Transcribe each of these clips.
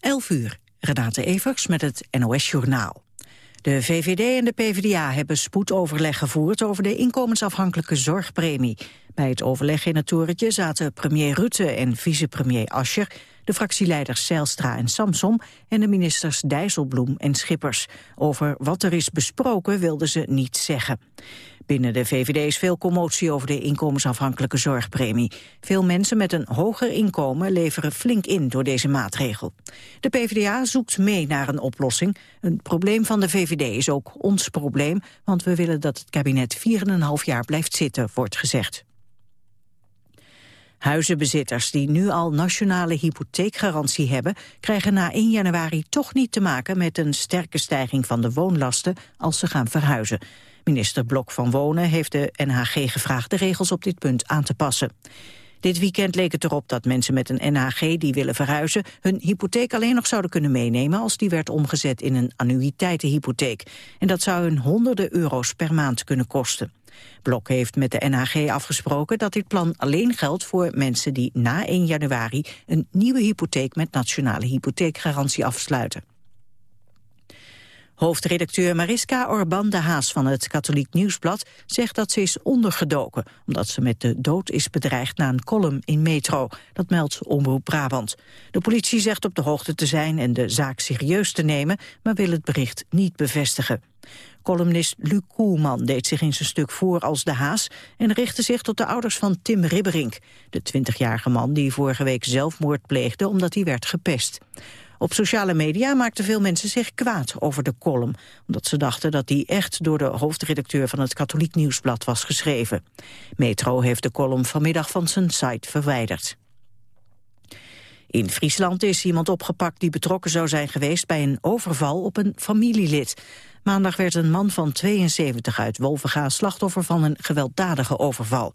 11 uur, Renate Evers met het NOS Journaal. De VVD en de PvdA hebben spoedoverleg gevoerd over de inkomensafhankelijke zorgpremie. Bij het overleg in het torentje zaten premier Rutte en vicepremier Ascher de fractieleiders Zijlstra en Samsom en de ministers Dijsselbloem en Schippers. Over wat er is besproken wilden ze niet zeggen. Binnen de VVD is veel commotie over de inkomensafhankelijke zorgpremie. Veel mensen met een hoger inkomen leveren flink in door deze maatregel. De PvdA zoekt mee naar een oplossing. Een probleem van de VVD is ook ons probleem, want we willen dat het kabinet 4,5 jaar blijft zitten, wordt gezegd. Huizenbezitters die nu al nationale hypotheekgarantie hebben... krijgen na 1 januari toch niet te maken met een sterke stijging van de woonlasten als ze gaan verhuizen. Minister Blok van Wonen heeft de NHG gevraagd de regels op dit punt aan te passen. Dit weekend leek het erop dat mensen met een NHG die willen verhuizen... hun hypotheek alleen nog zouden kunnen meenemen... als die werd omgezet in een annuïteitenhypotheek. En dat zou hun honderden euro's per maand kunnen kosten. Blok heeft met de NHG afgesproken dat dit plan alleen geldt voor mensen die na 1 januari een nieuwe hypotheek met nationale hypotheekgarantie afsluiten. Hoofdredacteur Mariska Orban de Haas van het Katholiek Nieuwsblad zegt dat ze is ondergedoken, omdat ze met de dood is bedreigd na een column in Metro. Dat meldt Omroep Brabant. De politie zegt op de hoogte te zijn en de zaak serieus te nemen, maar wil het bericht niet bevestigen. Columnist Luc Koelman deed zich in zijn stuk voor als de Haas... en richtte zich tot de ouders van Tim Ribberink... de 20-jarige man die vorige week zelfmoord pleegde omdat hij werd gepest. Op sociale media maakten veel mensen zich kwaad over de column... omdat ze dachten dat die echt door de hoofdredacteur van het Katholiek Nieuwsblad was geschreven. Metro heeft de column vanmiddag van zijn site verwijderd. In Friesland is iemand opgepakt die betrokken zou zijn geweest bij een overval op een familielid. Maandag werd een man van 72 uit Wolvenga slachtoffer van een gewelddadige overval.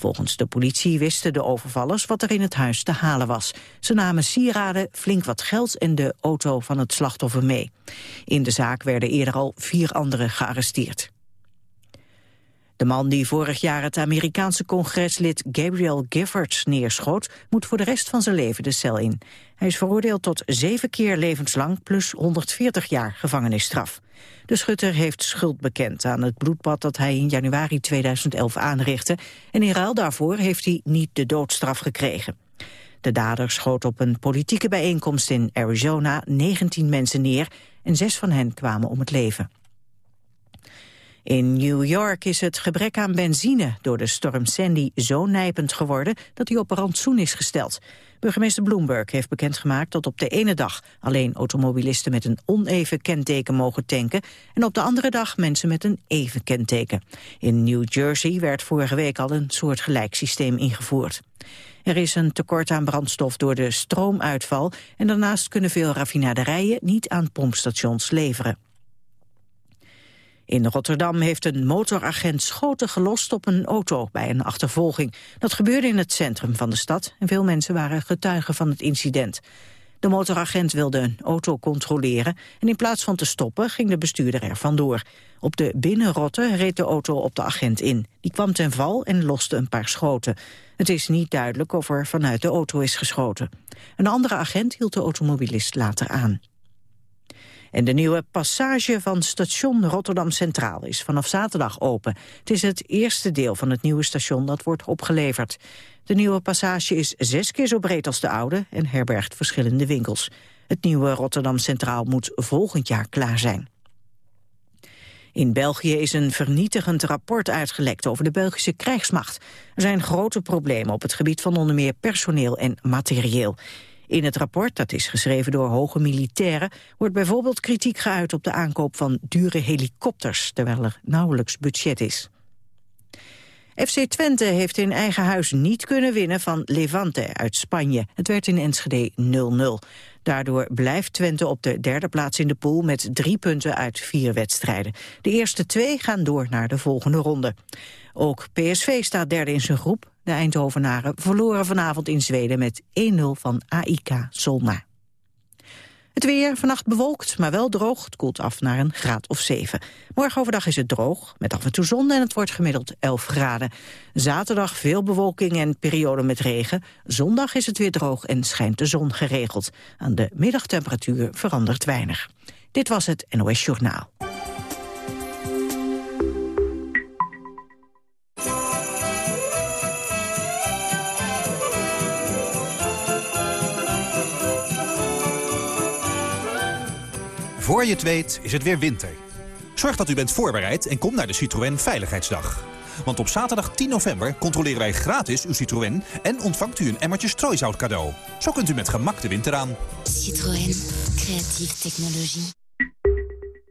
Volgens de politie wisten de overvallers wat er in het huis te halen was. Ze namen sieraden, flink wat geld en de auto van het slachtoffer mee. In de zaak werden eerder al vier anderen gearresteerd. De man die vorig jaar het Amerikaanse congreslid Gabriel Giffords neerschoot... moet voor de rest van zijn leven de cel in. Hij is veroordeeld tot zeven keer levenslang plus 140 jaar gevangenisstraf. De schutter heeft schuld bekend aan het bloedbad dat hij in januari 2011 aanrichtte... en in ruil daarvoor heeft hij niet de doodstraf gekregen. De dader schoot op een politieke bijeenkomst in Arizona 19 mensen neer... en zes van hen kwamen om het leven. In New York is het gebrek aan benzine door de storm Sandy zo nijpend geworden dat hij op rantsoen is gesteld. Burgemeester Bloomberg heeft bekendgemaakt dat op de ene dag alleen automobilisten met een oneven kenteken mogen tanken en op de andere dag mensen met een even kenteken. In New Jersey werd vorige week al een soortgelijk systeem ingevoerd. Er is een tekort aan brandstof door de stroomuitval en daarnaast kunnen veel raffinaderijen niet aan pompstations leveren. In Rotterdam heeft een motoragent schoten gelost op een auto bij een achtervolging. Dat gebeurde in het centrum van de stad en veel mensen waren getuigen van het incident. De motoragent wilde een auto controleren en in plaats van te stoppen ging de bestuurder er vandoor. Op de binnenrotte reed de auto op de agent in. Die kwam ten val en loste een paar schoten. Het is niet duidelijk of er vanuit de auto is geschoten. Een andere agent hield de automobilist later aan. En de nieuwe passage van station Rotterdam Centraal is vanaf zaterdag open. Het is het eerste deel van het nieuwe station dat wordt opgeleverd. De nieuwe passage is zes keer zo breed als de oude en herbergt verschillende winkels. Het nieuwe Rotterdam Centraal moet volgend jaar klaar zijn. In België is een vernietigend rapport uitgelekt over de Belgische krijgsmacht. Er zijn grote problemen op het gebied van onder meer personeel en materieel. In het rapport, dat is geschreven door hoge militairen... wordt bijvoorbeeld kritiek geuit op de aankoop van dure helikopters... terwijl er nauwelijks budget is. FC Twente heeft in eigen huis niet kunnen winnen van Levante uit Spanje. Het werd in Enschede 0-0. Daardoor blijft Twente op de derde plaats in de pool met drie punten uit vier wedstrijden. De eerste twee gaan door naar de volgende ronde. Ook PSV staat derde in zijn groep. De Eindhovenaren verloren vanavond in Zweden met 1-0 van AIK Solna. Het weer, vannacht bewolkt, maar wel droog. Het koelt af naar een graad of 7. Morgen overdag is het droog, met af en toe zon en het wordt gemiddeld 11 graden. Zaterdag veel bewolking en periode met regen. Zondag is het weer droog en schijnt de zon geregeld. Aan de middagtemperatuur verandert weinig. Dit was het NOS Journaal. Voor je het weet is het weer winter. Zorg dat u bent voorbereid en kom naar de Citroën Veiligheidsdag. Want op zaterdag 10 november controleren wij gratis uw Citroën... en ontvangt u een emmertje strooisout cadeau. Zo kunt u met gemak de winter aan. Citroën. Creatieve technologie.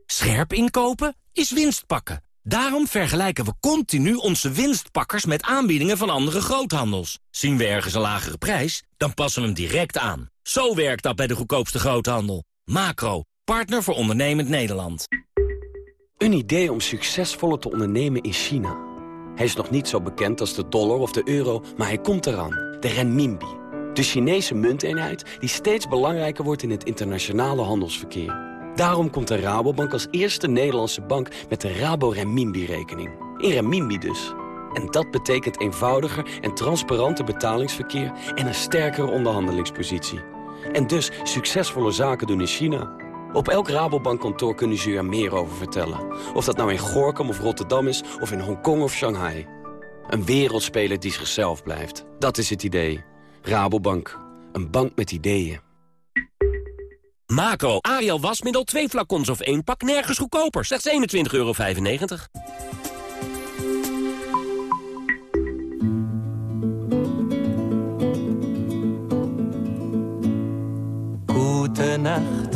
Scherp inkopen is winst pakken. Daarom vergelijken we continu onze winstpakkers met aanbiedingen van andere groothandels. Zien we ergens een lagere prijs, dan passen we hem direct aan. Zo werkt dat bij de goedkoopste groothandel. Macro, partner voor ondernemend Nederland. Een idee om succesvoller te ondernemen in China. Hij is nog niet zo bekend als de dollar of de euro, maar hij komt eraan. De renminbi. De Chinese munteenheid die steeds belangrijker wordt in het internationale handelsverkeer. Daarom komt de Rabobank als eerste Nederlandse bank met de Rabo Renminbi-rekening. In renminbi dus. En dat betekent eenvoudiger en transparanter betalingsverkeer en een sterkere onderhandelingspositie. En dus succesvolle zaken doen in China. Op elk Rabobankkantoor kunnen ze u er meer over vertellen. Of dat nou in Gorkum of Rotterdam is, of in Hongkong of Shanghai. Een wereldspeler die zichzelf blijft. Dat is het idee. Rabobank. Een bank met ideeën. Macro, Ariel wasmiddel, twee flacons of één pak, nergens goedkoper. Slechts 21,95 euro. Gute Nacht,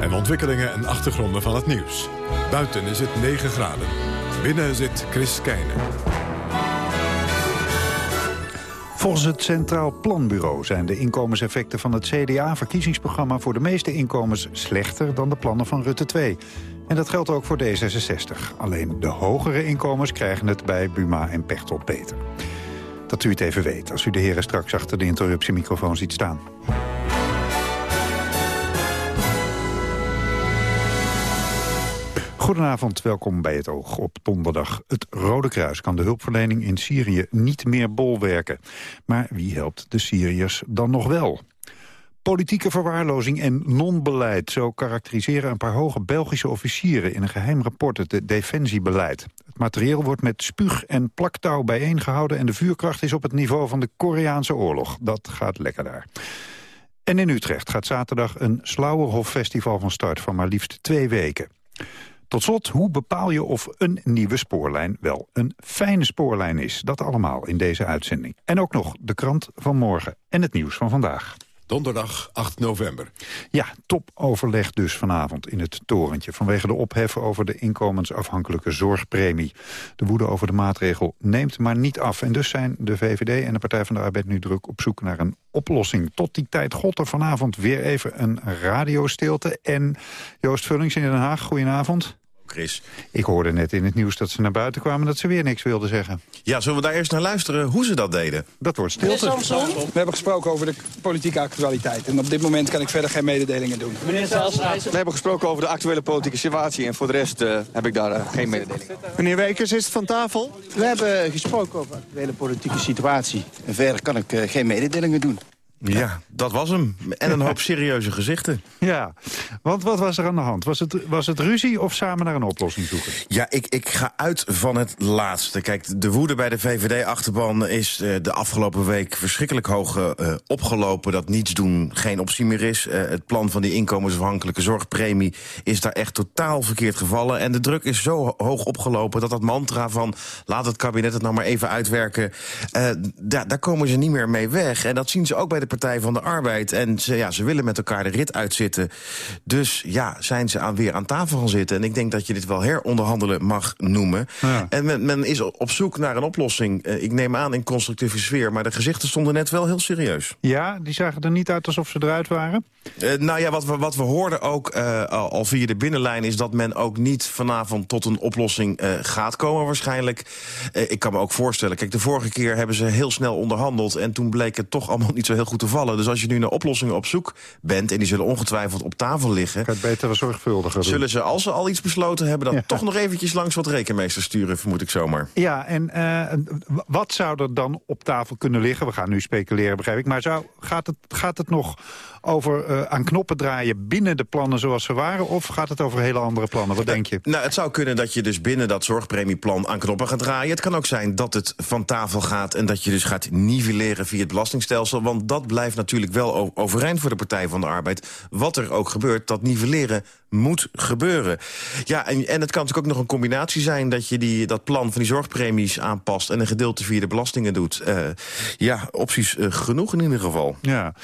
En ontwikkelingen en achtergronden van het nieuws. Buiten is het 9 graden. Binnen zit Chris Keijnen. Volgens het Centraal Planbureau zijn de inkomenseffecten van het CDA-verkiezingsprogramma voor de meeste inkomens slechter dan de plannen van Rutte 2. En dat geldt ook voor D66. Alleen de hogere inkomens krijgen het bij Buma en Pechtold beter. Dat u het even weet als u de heren straks achter de interruptiemicrofoon ziet staan. Goedenavond, welkom bij het Oog op donderdag. Het Rode Kruis kan de hulpverlening in Syrië niet meer bolwerken. Maar wie helpt de Syriërs dan nog wel? Politieke verwaarlozing en non-beleid. Zo karakteriseren een paar hoge Belgische officieren in een geheim rapport het defensiebeleid. Het materieel wordt met spuug en plaktouw bijeengehouden... en de vuurkracht is op het niveau van de Koreaanse oorlog. Dat gaat lekker daar. En in Utrecht gaat zaterdag een Slauerhof-festival van start van maar liefst twee weken. Tot slot, hoe bepaal je of een nieuwe spoorlijn wel een fijne spoorlijn is? Dat allemaal in deze uitzending. En ook nog de krant van morgen en het nieuws van vandaag. Donderdag 8 november. Ja, topoverleg dus vanavond in het torentje... vanwege de ophef over de inkomensafhankelijke zorgpremie. De woede over de maatregel neemt maar niet af. En dus zijn de VVD en de Partij van de Arbeid nu druk op zoek naar een oplossing. Tot die tijd god er vanavond weer even een radiostilte. En Joost Vullings in Den Haag, goedenavond. Chris. Ik hoorde net in het nieuws dat ze naar buiten kwamen... dat ze weer niks wilden zeggen. Ja, zullen we daar eerst naar luisteren hoe ze dat deden? Dat wordt stilte. We hebben gesproken over de politieke actualiteit. En op dit moment kan ik verder geen mededelingen doen. Meneer Zijlstra. We hebben gesproken over de actuele politieke situatie. En voor de rest uh, heb ik daar uh, geen mededelingen. Meneer Wekers, is het van tafel? We hebben gesproken over de actuele politieke situatie. En verder kan ik uh, geen mededelingen doen. Ja, dat was hem. En een hoop serieuze gezichten. Ja, want wat was er aan de hand? Was het, was het ruzie of samen naar een oplossing zoeken? Ja, ik, ik ga uit van het laatste. Kijk, de woede bij de VVD-achterban is uh, de afgelopen week verschrikkelijk hoog uh, opgelopen. Dat niets doen geen optie meer is. Uh, het plan van die inkomensafhankelijke zorgpremie is daar echt totaal verkeerd gevallen. En de druk is zo hoog opgelopen dat dat mantra van laat het kabinet het nou maar even uitwerken. daar, daar komen ze niet meer mee weg. En dat zien ze ook bij de Partij van de Arbeid. En ze, ja, ze willen met elkaar de rit uitzitten. Dus ja, zijn ze aan, weer aan tafel gaan zitten. En ik denk dat je dit wel heronderhandelen mag noemen. En men, men, is op zoek naar een oplossing. Uh, ik neem aan in constructieve sfeer. Maar de gezichten stonden net wel heel serieus. Ja, die zagen er niet uit alsof ze eruit waren? Uh, nou ja, wat we, wat we hoorden ook uh, al via de binnenlijn... is dat men ook niet vanavond tot een oplossing gaat komen waarschijnlijk. ik kan me ook voorstellen, kijk, de vorige keer hebben ze heel snel onderhandeld... en toen bleek het toch allemaal niet zo heel goed te vallen. Dus als je nu naar oplossingen op zoek bent... en die zullen ongetwijfeld op tafel liggen... Gaat beter zorgvuldiger doen. Zullen ze, als ze al iets besloten hebben... dan toch nog eventjes langs wat rekenmeesters sturen, vermoed ik zomaar. Ja, en uh, wat zou er dan op tafel kunnen liggen? We gaan nu speculeren, begrijp ik. Maar zou, gaat, het, gaat het nog over uh, aan knoppen draaien binnen de plannen zoals ze waren... of gaat het over hele andere plannen? Wat denk je? Nou, het zou kunnen dat je dus binnen dat zorgpremieplan aan knoppen gaat draaien. Het kan ook zijn dat het van tafel gaat en dat je dus gaat nivelleren via het belastingstelsel. Want dat blijft natuurlijk wel overeind voor de Partij van de Arbeid. Wat er ook gebeurt, dat nivelleren moet gebeuren. Ja, en, en het kan natuurlijk ook nog een combinatie zijn... dat je die, dat plan van die zorgpremies aanpast... en een gedeelte via de belastingen doet. Uh, ja, opties uh, genoeg in ieder geval. Ja.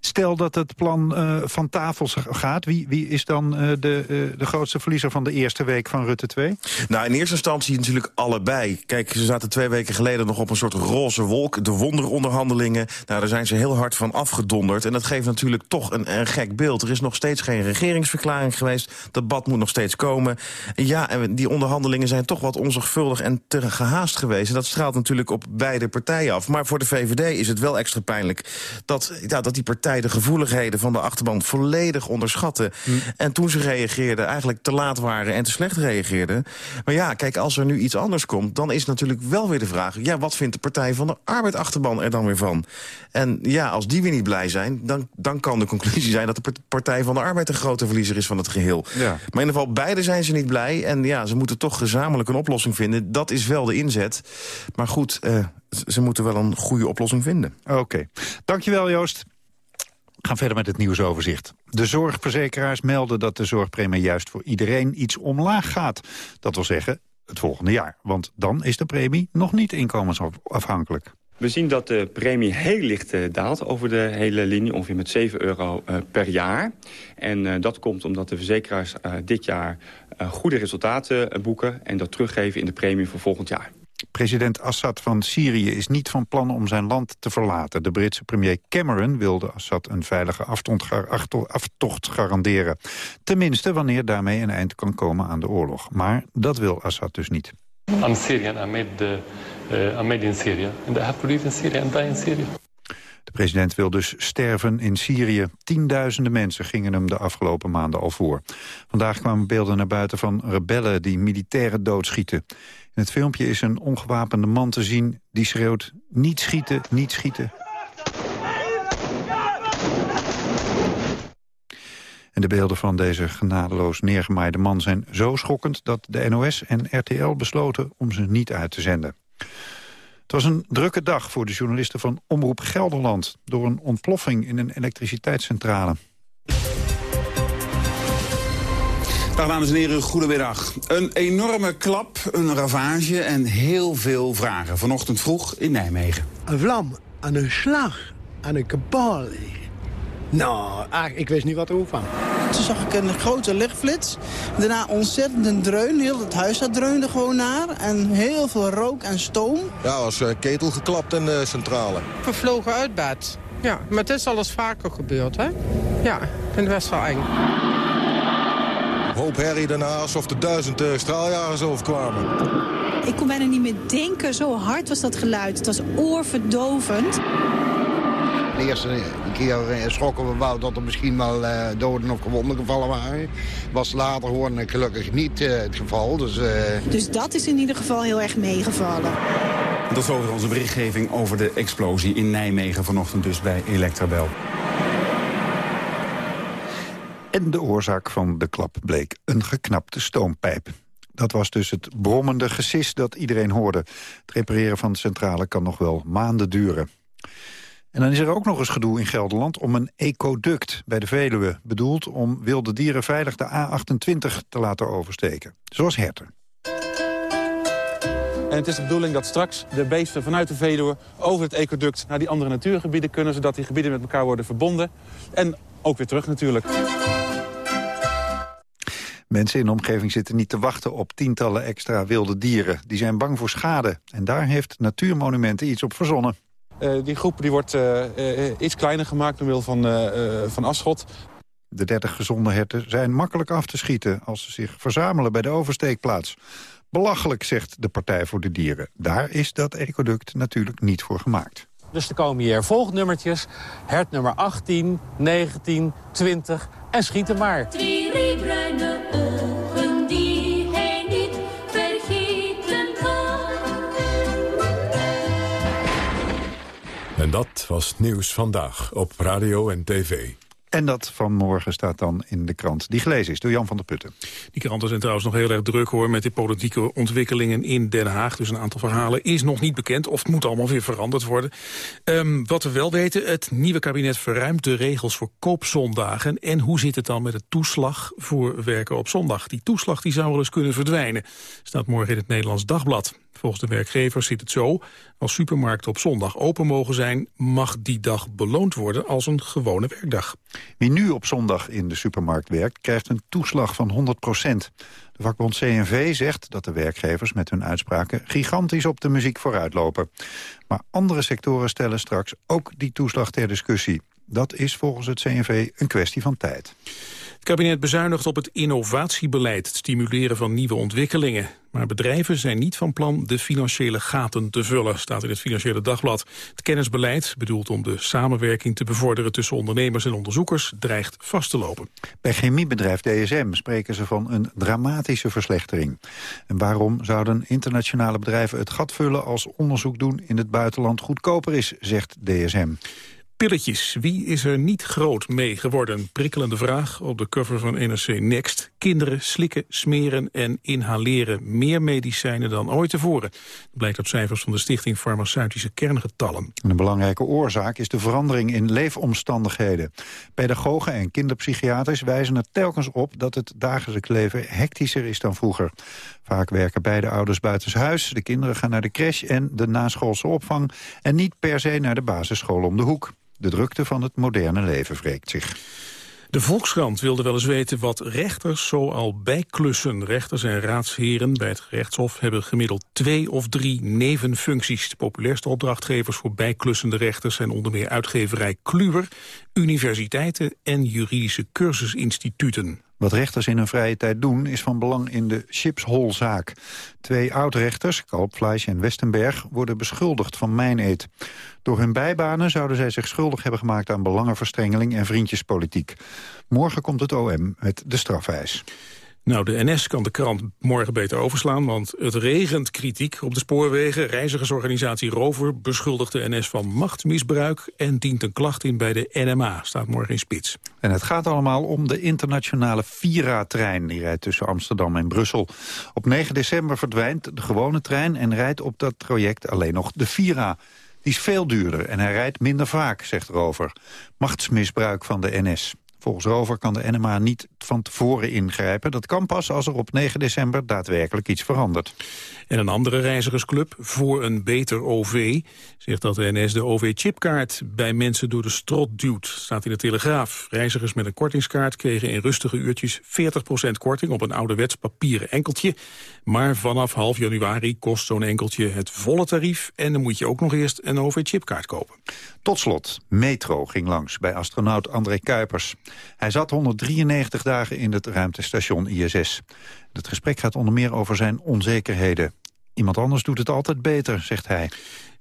Stel dat het plan uh, van tafel gaat. Wie, wie is dan uh, de, uh, de grootste verliezer van de eerste week van Rutte 2? Nou, in eerste instantie natuurlijk allebei. Kijk, ze zaten twee weken geleden nog op een soort roze wolk. De wonderonderhandelingen. Nou, daar zijn ze heel hard van afgedonderd. En dat geeft natuurlijk toch een, een gek beeld. Er is nog steeds geen regeringsverklaring geweest. Dat debat moet nog steeds komen. Ja, en die onderhandelingen zijn toch wat onzorgvuldig en te gehaast geweest. En dat straalt natuurlijk op beide partijen af. Maar voor de VVD is het wel extra pijnlijk... dat, ja, dat die partij de gevoeligheden van de achterban volledig onderschatten. Mm. En toen ze reageerden, eigenlijk te laat waren en te slecht reageerden. Maar ja, kijk, als er nu iets anders komt... dan is natuurlijk wel weer de vraag... ja, wat vindt de Partij van de Arbeid achterban er dan weer van? En ja, als die weer niet blij zijn... dan, dan kan de conclusie zijn dat de Partij van de Arbeid... de grote verliezer is van het geheel. Ja. Maar in ieder geval, beide zijn ze niet blij. En ja, ze moeten toch gezamenlijk een oplossing vinden. Dat is wel de inzet. Maar goed, uh, ze moeten wel een goede oplossing vinden. Oké. Okay. Dankjewel, Joost. Gaan verder met het nieuwsoverzicht. De zorgverzekeraars melden dat de zorgpremie juist voor iedereen iets omlaag gaat. Dat wil zeggen, het volgende jaar. Want dan is de premie nog niet inkomensafhankelijk. We zien dat de premie heel licht uh, daalt over de hele linie, ongeveer met 7 euro uh, per jaar. En uh, dat komt omdat de verzekeraars dit jaar goede resultaten boeken... en dat teruggeven in de premie voor volgend jaar. President Assad van Syrië is niet van plan om zijn land te verlaten. De Britse premier Cameron wilde Assad een veilige aftocht garanderen. Tenminste wanneer daarmee een eind kan komen aan de oorlog. Maar dat wil Assad dus niet. I'm Syrian. I made, the, uh, made in Syria. And I have to live in Syria and die in Syria. De president wil dus sterven in Syrië. Tienduizenden mensen gingen hem de afgelopen maanden al voor. Vandaag kwamen beelden naar buiten van rebellen die militairen doodschieten. In het filmpje is een ongewapende man te zien die schreeuwt... niet schieten, niet schieten. En de beelden van deze genadeloos neergemaaide man zijn zo schokkend... dat de NOS en RTL besloten om ze niet uit te zenden. Het was een drukke dag voor de journalisten van Omroep Gelderland... door een ontploffing in een elektriciteitscentrale. Dag dames en heren, goedemiddag. Een enorme klap, een ravage en heel veel vragen. Vanochtend vroeg in Nijmegen. Een vlam en een slag en een kabaal. Nou, ik wist niet wat er kwam. Toen zag ik een grote lichtflits. Daarna ontzettend een dreun. Heel het huis dat dreunde gewoon naar. En heel veel rook en stoom. Ja, als uh, ketel geklapt in de centrale. Vervlogen uit bed. Ja, maar het is al eens vaker gebeurd, hè? Ja, ik vind het best wel eng hoop herrie daarna alsof er duizend uh, straaljagers overkwamen. Ik kon bijna niet meer denken, zo hard was dat geluid. Het was oorverdovend. De eerste keer eh, schrokken we wel dat er misschien wel uh, doden of gewonden gevallen waren. Was later gewoon gelukkig niet uh, het geval. Dus, uh... dus dat is in ieder geval heel erg meegevallen. Tot zover onze berichtgeving over de explosie in Nijmegen vanochtend dus bij Electrabel. En de oorzaak van de klap bleek een geknapte stoompijp. Dat was dus het brommende gesis dat iedereen hoorde. Het repareren van de centrale kan nog wel maanden duren. En dan is er ook nog eens gedoe in Gelderland om een ecoduct bij de Veluwe... bedoeld om wilde dieren veilig de A28 te laten oversteken. Zoals herten. En het is de bedoeling dat straks de beesten vanuit de Veluwe over het ecoduct naar die andere natuurgebieden kunnen, zodat die gebieden met elkaar worden verbonden. En ook weer terug natuurlijk. Mensen in de omgeving zitten niet te wachten op tientallen extra wilde dieren. Die zijn bang voor schade. En daar heeft Natuurmonumenten iets op verzonnen. Uh, die groep die wordt uh, uh, iets kleiner gemaakt door middel van, van afschot. De 30 gezonde herten zijn makkelijk af te schieten... als ze zich verzamelen bij de oversteekplaats. Belachelijk, zegt de Partij voor de Dieren. Daar is dat ecoduct natuurlijk niet voor gemaakt. Dus er komen hier volgnummertjes. Hert nummer 18, 19, 20 en schieten maar. En dat was Nieuws Vandaag op Radio en TV. En dat van morgen staat dan in de krant die gelezen is door Jan van der Putten. Die kranten zijn trouwens nog heel erg druk hoor met de politieke ontwikkelingen in Den Haag. Dus een aantal verhalen is nog niet bekend of het moet allemaal weer veranderd worden. Um, wat we wel weten, het nieuwe kabinet verruimt de regels voor koopzondagen. En hoe zit het dan met de toeslag voor werken op zondag? Die toeslag die zou wel eens kunnen verdwijnen. Staat morgen in het Nederlands Dagblad. Volgens de werkgevers zit het zo. Als supermarkten op zondag open mogen zijn... mag die dag beloond worden als een gewone werkdag. Wie nu op zondag in de supermarkt werkt... krijgt een toeslag van 100 procent. De vakbond CNV zegt dat de werkgevers met hun uitspraken... gigantisch op de muziek vooruitlopen. Maar andere sectoren stellen straks ook die toeslag ter discussie. Dat is volgens het CNV een kwestie van tijd. Het kabinet bezuinigt op het innovatiebeleid, het stimuleren van nieuwe ontwikkelingen. Maar bedrijven zijn niet van plan de financiële gaten te vullen, staat in het Financiële Dagblad. Het kennisbeleid, bedoeld om de samenwerking te bevorderen tussen ondernemers en onderzoekers, dreigt vast te lopen. Bij chemiebedrijf DSM spreken ze van een dramatische verslechtering. En waarom zouden internationale bedrijven het gat vullen als onderzoek doen in het buitenland goedkoper is, zegt DSM. Pilletjes. Wie is er niet groot mee geworden? Prikkelende vraag op de cover van NRC Next. Kinderen slikken, smeren en inhaleren meer medicijnen dan ooit tevoren. Dat blijkt uit cijfers van de Stichting Farmaceutische Kerngetallen. Een belangrijke oorzaak is de verandering in leefomstandigheden. Pedagogen en kinderpsychiaters wijzen er telkens op dat het dagelijks leven hectischer is dan vroeger. Vaak werken beide ouders buitenshuis, de kinderen gaan naar de crash en de naschoolse opvang... en niet per se naar de basisschool om de hoek. De drukte van het moderne leven wreekt zich. De Volkskrant wilde wel eens weten wat rechters zoal bijklussen. Rechters en raadsheren bij het gerechtshof hebben gemiddeld twee of drie nevenfuncties. De populairste opdrachtgevers voor bijklussende rechters zijn onder meer uitgeverij Kluwer, universiteiten en juridische cursusinstituten. Wat rechters in hun vrije tijd doen is van belang in de Chipshol-zaak. Twee oud-rechters, Kalpfleisch en Westenberg, worden beschuldigd van mijneet. Door hun bijbanen zouden zij zich schuldig hebben gemaakt aan belangenverstrengeling en vriendjespolitiek. Morgen komt het OM met de strafeis. Nou, de NS kan de krant morgen beter overslaan, want het regent kritiek op de spoorwegen. Reizigersorganisatie Rover beschuldigt de NS van machtsmisbruik en dient een klacht in bij de NMA, staat morgen in spits. En het gaat allemaal om de internationale Vira-trein. Die rijdt tussen Amsterdam en Brussel. Op 9 december verdwijnt de gewone trein en rijdt op dat traject alleen nog de Vira. Die is veel duurder en hij rijdt minder vaak, zegt Rover. Machtsmisbruik van de NS. Volgens Rover kan de NMA niet van tevoren ingrijpen. Dat kan pas als er op 9 december daadwerkelijk iets verandert. En een andere reizigersclub, Voor een Beter OV, zegt dat de NS de OV-chipkaart bij mensen door de strot duwt. Staat in de Telegraaf. Reizigers met een kortingskaart kregen in rustige uurtjes 40% korting op een ouderwets papieren enkeltje. Maar vanaf half januari kost zo'n enkeltje het volle tarief en dan moet je ook nog eerst een OV-chipkaart kopen. Tot slot, Metro ging langs bij astronaut André Kuipers. Hij zat 193 dagen in het ruimtestation ISS. Het gesprek gaat onder meer over zijn onzekerheden. Iemand anders doet het altijd beter, zegt hij.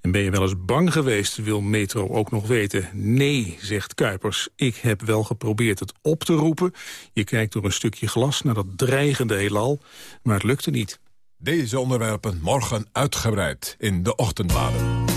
En ben je wel eens bang geweest, wil Metro ook nog weten. Nee, zegt Kuipers, ik heb wel geprobeerd het op te roepen. Je kijkt door een stukje glas naar dat dreigende heelal, maar het lukte niet. Deze onderwerpen morgen uitgebreid in de ochtendbladen.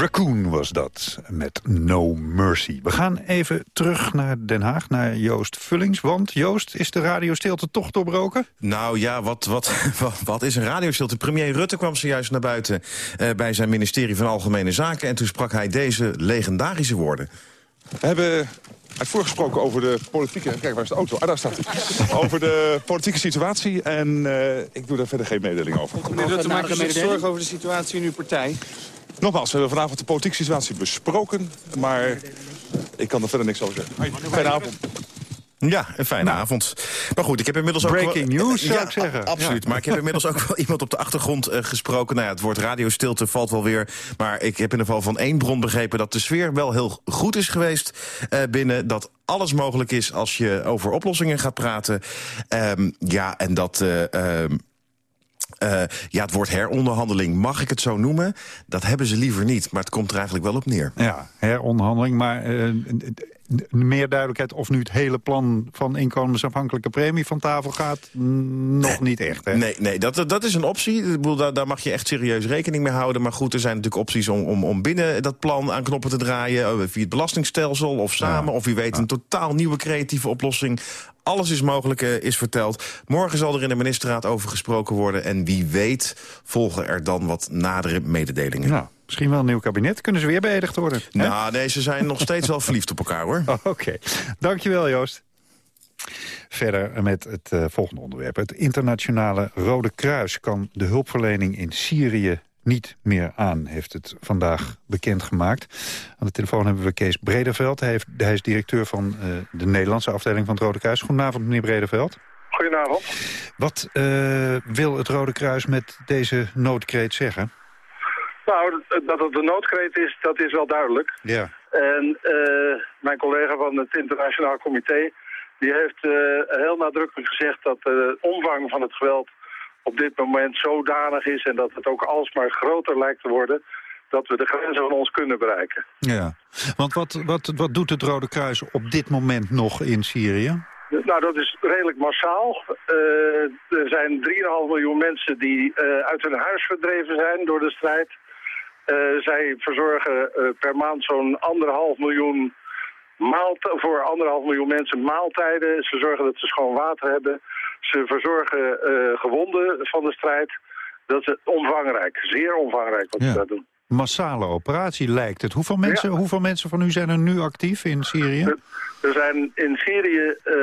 Raccoon was dat, met No Mercy. We gaan even terug naar Den Haag, naar Joost Vullings. Want Joost, is de radiostilte toch doorbroken? Nou ja, wat, wat, wat, wat is een radiostilte? Premier Rutte kwam zojuist naar buiten eh, bij zijn ministerie van Algemene Zaken... en toen sprak hij deze legendarische woorden. We hebben uitvoerig gesproken over de politieke... Kijk, waar is de auto? Ah, daar staat hij. over de politieke situatie. En eh, ik doe daar verder geen mededeling over. Meneer Rutte maakt zich zorgen over de situatie in uw partij. Nogmaals, we hebben vanavond de politieke situatie besproken. Maar ik kan er verder niks over zeggen. Fijne avond. Ja, een fijne avond. Maar goed, ik heb inmiddels ook... Breaking news, zou Ja, ik zeggen. Absoluut, Ja. maar ik heb inmiddels ook wel iemand op de achtergrond eh, gesproken. Nou ja, het woord radiostilte valt wel weer. Maar ik heb in ieder geval van één bron begrepen... dat de sfeer wel heel goed is geweest eh, binnen. Dat alles mogelijk is als je over oplossingen gaat praten. Ehm, ja, en dat... eh, ehm, eh, ja, het woord heronderhandeling, mag ik het zo noemen? Dat hebben ze liever niet, maar het komt er eigenlijk wel op neer. Ja, heronderhandeling, maar eh, meer duidelijkheid of nu het hele plan van inkomensafhankelijke premie van tafel gaat, nog niet echt. Hè? Nee, nee dat, dat is een optie. Ik bedoel, daar, daar mag je echt serieus rekening mee houden. Maar goed, er zijn natuurlijk opties om, om, om binnen dat plan aan knoppen te draaien. eh, Via het belastingstelsel of samen. Of wie weet een totaal nieuwe creatieve oplossing. Alles is mogelijk, eh, is verteld. Morgen zal er in de ministerraad over gesproken worden. En wie weet volgen er dan wat nadere mededelingen. Nou, misschien wel een nieuw kabinet. Kunnen ze weer beëdigd worden? hè? Nou, nee, ze zijn nog steeds wel verliefd op elkaar, hoor. Oh, Oké, dankjewel Joost. Verder met het eh, volgende onderwerp. Het internationale Rode Kruis kan de hulpverlening in Syrië niet meer aan, heeft het vandaag bekendgemaakt. Aan de telefoon hebben we Kees Brederveld. Hij, heeft, hij is directeur van eh, de Nederlandse afdeling van het Rode Kruis. Goedenavond, meneer Brederveld. Goedenavond. Wat eh, wil het Rode Kruis met deze noodkreet zeggen? Nou, dat het een noodkreet is, dat is wel duidelijk. Ja. En eh, mijn collega van het Internationaal Comité... die heeft heel nadrukkelijk gezegd dat de omvang van het geweld... op dit moment zodanig is en dat het ook alsmaar groter lijkt te worden... dat we de grenzen van ons kunnen bereiken. Ja, want wat, wat, wat doet het Rode Kruis op dit moment nog in Syrië? Nou, dat is redelijk massaal. Eh, er zijn 3,5 miljoen mensen die eh, uit hun huis verdreven zijn door de strijd. Eh, zij verzorgen per maand zo'n anderhalf miljoen maalt voor anderhalf miljoen mensen maaltijden. Ze zorgen dat ze schoon water hebben. Ze verzorgen eh, gewonden van de strijd. Dat is omvangrijk, zeer omvangrijk wat ze daar doen. Massale operatie lijkt het. Hoeveel mensen, hoeveel mensen van u zijn er nu actief in Syrië? Er zijn in Syrië, eh,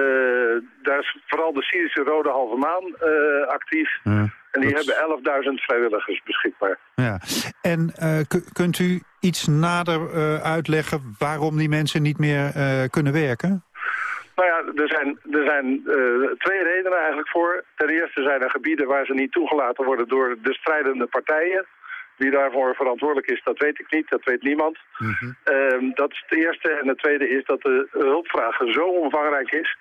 daar is vooral de Syrische Rode Halve Maan eh, actief. Ja. Eh, En die hebben 11.000 vrijwilligers beschikbaar. Ja. En uh, kunt u iets nader uh, uitleggen waarom die mensen niet meer uh, kunnen werken? Nou ja, er zijn, er zijn twee redenen eigenlijk voor. Ten eerste zijn er gebieden waar ze niet toegelaten worden door de strijdende partijen. Wie daarvoor verantwoordelijk is, dat weet ik niet. Dat weet niemand. Mm -hmm. dat is het eerste. En het tweede is dat de hulpvraag zo omvangrijk is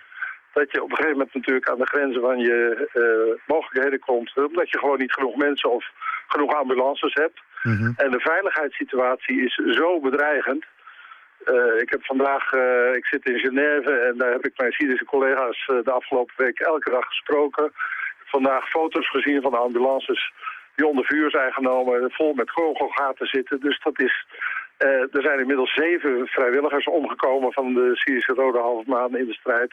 dat je op een gegeven moment natuurlijk aan de grenzen van je uh, mogelijkheden komt. Omdat je gewoon niet genoeg mensen of genoeg ambulances hebt. Mm En de veiligheidssituatie is zo bedreigend. Uh, ik heb vandaag, uh, ik zit in Genève en daar heb ik mijn Syrische collega's de afgelopen week elke dag gesproken. Vandaag foto's gezien van de ambulances die onder vuur zijn genomen, vol met kogelgaten zitten. Dus dat is, er zijn inmiddels zeven vrijwilligers omgekomen van de Syrische Rode Halve Maan in de strijd.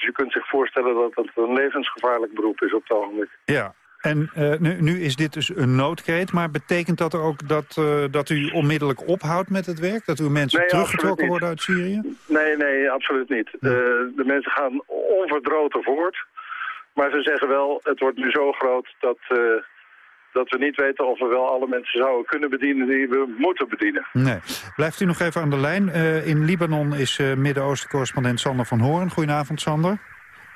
Dus je kunt zich voorstellen dat het een levensgevaarlijk beroep is op het ogenblik. Ja, en uh, nu, nu, is dit dus een noodkreet, maar betekent dat ook dat, uh, dat u onmiddellijk ophoudt met het werk? Dat uw mensen nee, teruggetrokken worden uit Syrië? Nee, nee, absoluut niet. Uh, de mensen gaan onverdroten voort. Maar ze zeggen wel, het wordt nu zo groot dat dat we niet weten of we wel alle mensen zouden kunnen bedienen die we moeten bedienen. Nee. Blijft u nog even aan de lijn. Uh, in Libanon is uh, Midden-Oosten-correspondent Sander van Hoorn. Goedenavond, Sander.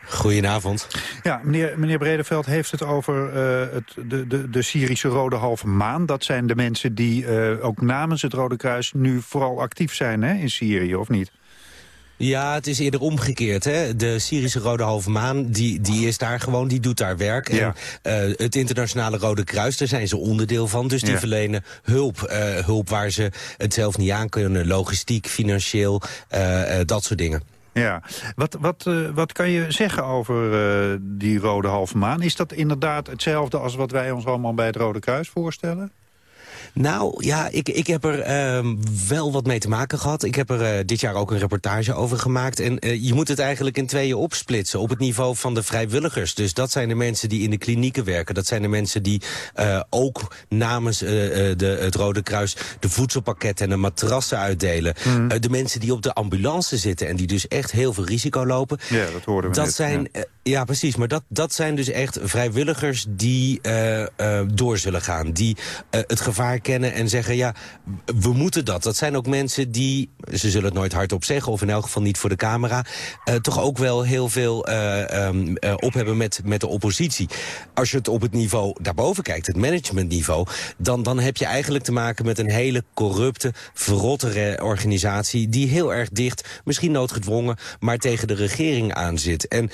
Goedenavond. Ja, meneer, meneer Bredeveld heeft het over uh, het, de, de, de Syrische Rode Halve Maan. Dat zijn de mensen die ook namens het Rode Kruis nu vooral actief zijn hè, in Syrië, of niet? Ja, het is eerder omgekeerd. Hè? De Syrische Rode Halve Maan, die, die is daar gewoon, die doet daar werk. Ja. En uh, het Internationale Rode Kruis, daar zijn ze onderdeel van. Dus die ja. verlenen hulp. Uh, hulp waar ze het zelf niet aan kunnen. Logistiek, financieel, uh, dat soort dingen. Ja, wat, wat, wat kan je zeggen over die Rode Halve Maan? Is dat inderdaad hetzelfde als wat wij ons allemaal bij het Rode Kruis voorstellen? Nou, ja, ik, ik heb er um, wel wat mee te maken gehad. Ik heb er uh, dit jaar ook een reportage over gemaakt. En uh, je moet het eigenlijk in tweeën opsplitsen. Op het niveau van de vrijwilligers. Dus dat zijn de mensen die in de klinieken werken. Dat zijn de mensen die uh, ook namens de, het Rode Kruis... de voedselpakketten en de matrassen uitdelen. Mm. de mensen die op de ambulance zitten... en die dus echt heel veel risico lopen. Ja, dat hoorden we dat net, Zijn, ja. ja. precies. Maar dat, dat zijn dus echt vrijwilligers die door zullen gaan. Die het gevaar kennen en zeggen... ja, we moeten dat. Dat zijn ook mensen die, ze zullen het nooit hardop zeggen... of in elk geval niet voor de camera... Uh, toch ook wel heel veel uh, um, uh, op hebben met, met de oppositie. Als je het op het niveau daarboven kijkt, het managementniveau... dan, dan heb je eigenlijk te maken met een hele corrupte, verrotte organisatie... die heel erg dicht, misschien noodgedwongen... maar tegen de regering aan zit. En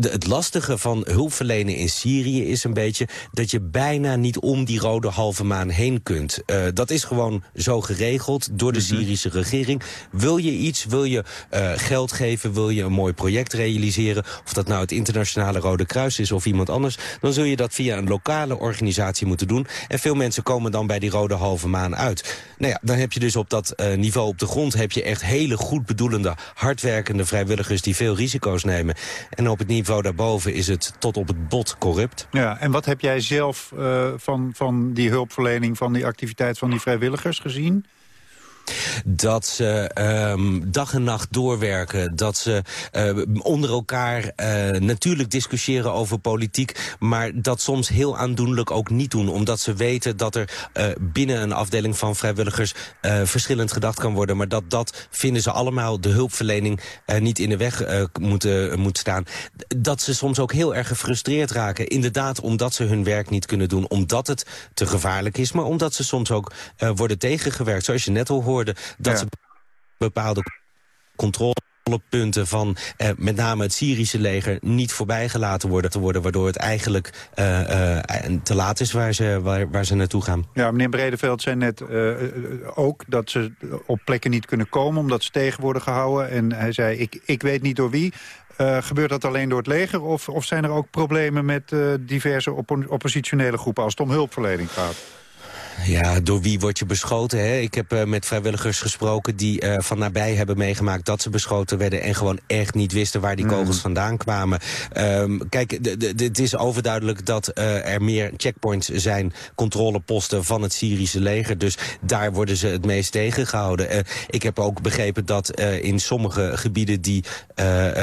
het lastige van hulpverlenen in Syrië is een beetje... dat je bijna niet om die rode halve maan heen kunt. Uh, dat is gewoon zo geregeld door de Mhm. Syrische regering. Wil je iets, wil je uh, geld geven, wil je een mooi project realiseren... of dat nou het Internationale Rode Kruis is of iemand anders... dan zul je dat via een lokale organisatie moeten doen. En veel mensen komen dan bij die Rode Halve Maan uit. Nou ja, dan heb je dus op dat uh, niveau op de grond... heb je echt hele goed bedoelende, hardwerkende vrijwilligers... die veel risico's nemen. En op het niveau daarboven is het tot op het bot corrupt. Ja, en wat heb jij zelf van, van die hulpverlening, van die activiteit van die vrijwilligers gezien? Dat ze um, dag en nacht doorwerken. Dat ze uh, onder elkaar uh, natuurlijk discussiëren over politiek. Maar dat soms heel aandoenlijk ook niet doen. Omdat ze weten dat er uh, binnen een afdeling van vrijwilligers verschillend gedacht kan worden. Maar dat dat vinden ze allemaal de hulpverlening niet in de weg moet, staan. Dat ze soms ook heel erg gefrustreerd raken. Inderdaad omdat ze hun werk niet kunnen doen. Omdat het te gevaarlijk is. Maar omdat ze soms ook worden tegengewerkt. Zoals je net al dat ja. ze bepaalde controlepunten van eh, met name het Syrische leger niet voorbijgelaten worden te worden, waardoor het eigenlijk uh, uh, te laat is waar ze, waar, waar ze naartoe gaan. Ja, meneer Bredeveld zei net uh, ook dat ze op plekken niet kunnen komen omdat ze tegen worden gehouden. En hij zei, ik, ik weet niet door wie. Gebeurt dat alleen door het leger of, of zijn er ook problemen met diverse oppo oppositionele groepen als het om hulpverlening gaat? Ja, door wie word je beschoten? Hè? Ik heb uh, met vrijwilligers gesproken die uh, van nabij hebben meegemaakt... dat ze beschoten werden en gewoon echt niet wisten waar die kogels mm. vandaan kwamen. Um, kijk, het is overduidelijk dat uh, er meer checkpoints zijn... controleposten van het Syrische leger. Dus daar worden ze het meest tegengehouden. ik heb ook begrepen dat in sommige gebieden die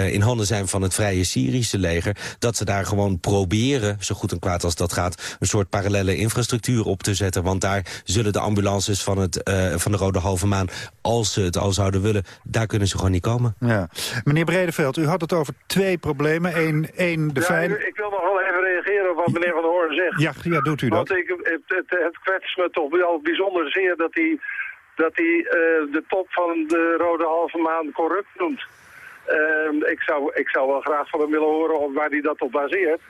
in handen zijn van het vrije Syrische leger... dat ze daar gewoon proberen, zo goed en kwaad als dat gaat... een soort parallele infrastructuur op te zetten. Want daar zullen de ambulances van, het, uh, van de Rode Halve Maan... als ze het al zouden willen, daar kunnen ze gewoon niet komen. Ja. Meneer Bredeveld, u had het over twee problemen. Eén, één de ja. Ik wil nog wel even reageren op wat meneer Van der Hoorn zegt. Ja, ja doet u dat. Want ik, het, het, het kwetst me toch wel bijzonder zeer dat hij dat hij uh, de top van de Rode Halve Maan corrupt noemt. Uh, ik, zou, ik zou wel graag van hem willen horen op waar hij dat op baseert.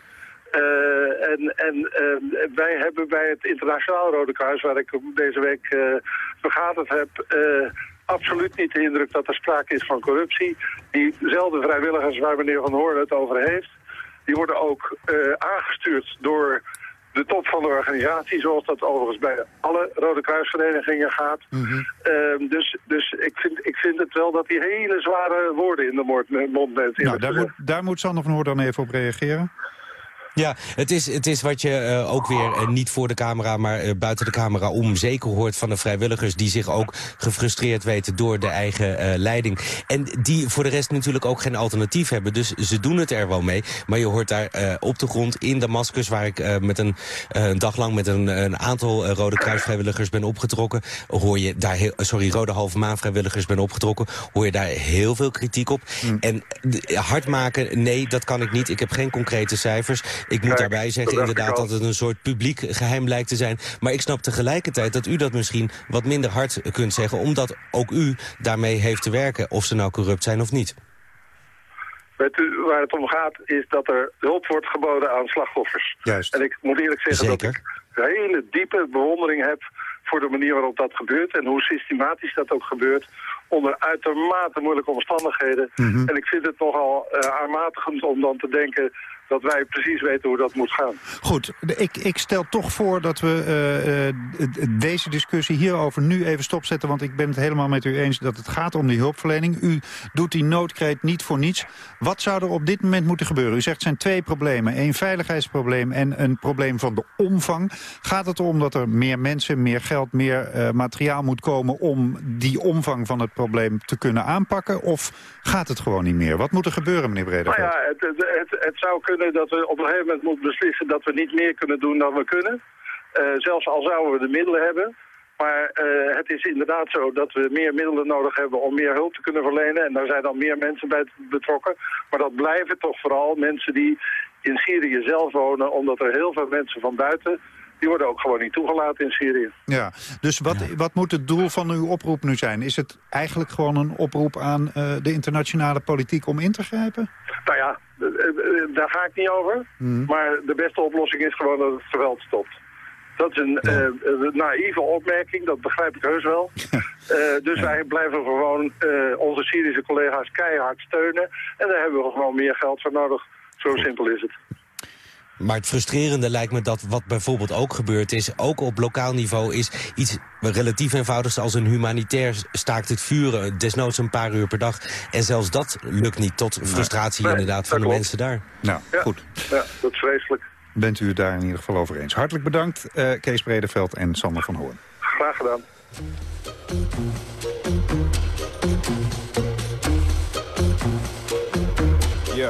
Uh, en en uh, wij hebben bij het Internationaal Rode Kruis, waar ik deze week uh, vergaderd heb, absoluut niet de indruk dat er sprake is van corruptie. Diezelfde vrijwilligers waar meneer Van Hoorn het over heeft, die worden ook aangestuurd door de top van de organisatie, zoals dat overigens bij alle Rode Kruisverenigingen gaat. Mm -hmm. dus dus ik, vind, ik vind het wel dat hij hele zware woorden in de mond neemt. Nou, daar moet, daar moet Sander van Hoorn dan even op reageren. Ja, het is, het is wat je uh, ook weer uh, niet voor de camera, maar uh, buiten de camera om zeker hoort van de vrijwilligers die zich ook gefrustreerd weten door de eigen leiding. En die voor de rest natuurlijk ook geen alternatief hebben. Dus ze doen het er wel mee. Maar je hoort daar op de grond in Damascus, waar ik met een, een, dag lang met een, een aantal Rode Kruisvrijwilligers ben opgetrokken, hoor je daar heel, sorry, Rode Halve Maan vrijwilligers ben opgetrokken, hoor je daar heel veel kritiek op. Mm. En hard maken, nee, dat kan ik niet. Ik heb geen concrete cijfers. Ik moet daarbij zeggen inderdaad dat het een soort publiek geheim lijkt te zijn. Maar ik snap tegelijkertijd dat u dat misschien wat minder hard kunt zeggen... omdat ook u daarmee heeft te werken, of ze nou corrupt zijn of niet. Weet u, waar het om gaat is dat er hulp wordt geboden aan slachtoffers. Juist. En ik moet eerlijk zeggen Zeker. dat ik een hele diepe bewondering heb voor de manier waarop dat gebeurt... en hoe systematisch dat ook gebeurt onder uitermate moeilijke omstandigheden. Mm -hmm. En ik vind het nogal uh, aanmatigend om dan te denken dat wij precies weten hoe dat moet gaan. Goed, ik, ik stel toch voor dat we uh, uh, deze discussie hierover nu even stopzetten... want ik ben het helemaal met u eens dat het gaat om die hulpverlening. U doet die noodkreet niet voor niets. Wat zou er op dit moment moeten gebeuren? U zegt het zijn twee problemen. Een veiligheidsprobleem en een probleem van de omvang. Gaat het erom dat er meer mensen, meer geld, meer uh, materiaal moet komen... om die omvang van het probleem te kunnen aanpakken? Of gaat het gewoon niet meer? Wat moet er gebeuren, meneer Bredeveld? Nou ja, het, het, het, het zou kunnen dat we op een gegeven moment moeten beslissen dat we niet meer kunnen doen dan we kunnen. Uh, zelfs al zouden we de middelen hebben. Maar uh, het is inderdaad zo dat we meer middelen nodig hebben om meer hulp te kunnen verlenen. En daar zijn dan meer mensen bij betrokken. Maar dat blijven toch vooral mensen die in Syrië zelf wonen, omdat er heel veel mensen van buiten die worden ook gewoon niet toegelaten in Syrië. Ja, dus wat, wat moet het doel van uw oproep nu zijn? Is het eigenlijk gewoon een oproep aan uh, de internationale politiek om in te grijpen? Nou ja, daar ga ik niet over. Mm. Maar de beste oplossing is gewoon dat het geweld stopt. Dat is een ja. uh, naïeve opmerking, dat begrijp ik heus wel. uh, dus ja. wij blijven gewoon uh, onze Syrische collega's keihard steunen. En daar hebben we gewoon meer geld voor nodig. Zo simpel is het. Maar het frustrerende lijkt me dat wat bijvoorbeeld ook gebeurd is... ook op lokaal niveau is iets relatief eenvoudigs als een humanitair staakt het vuren. Desnoods een paar uur per dag. En zelfs dat lukt niet tot frustratie nee, inderdaad van de klopt. mensen daar. Nou, ja, goed. Ja, dat is vreselijk. Bent u het daar in ieder geval over eens. Hartelijk bedankt, uh, Kees Bredeveld en Sander van Hoorn. Graag gedaan. Ja.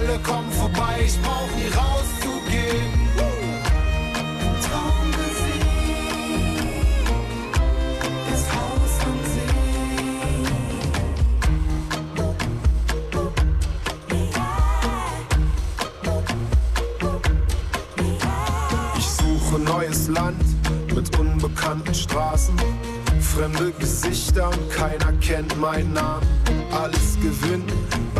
Alle kommen vorbei, ich brauch nie rauszugehen. Ich suche neues Land mit unbekannten Straßen, fremde Gesichter und keiner kennt meinen Namen. Alles gewinnen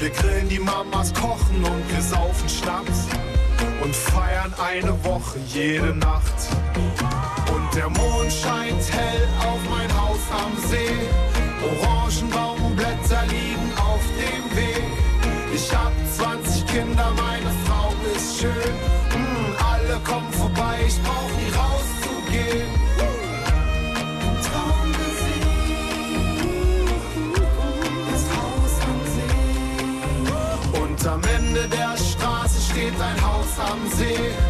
Wir grillen die Mamas, kochen und wir saufen Schnaps und feiern eine Woche jede Nacht. Und der Mond scheint hell auf mein Haus am See. Orangenbaumblätter am See.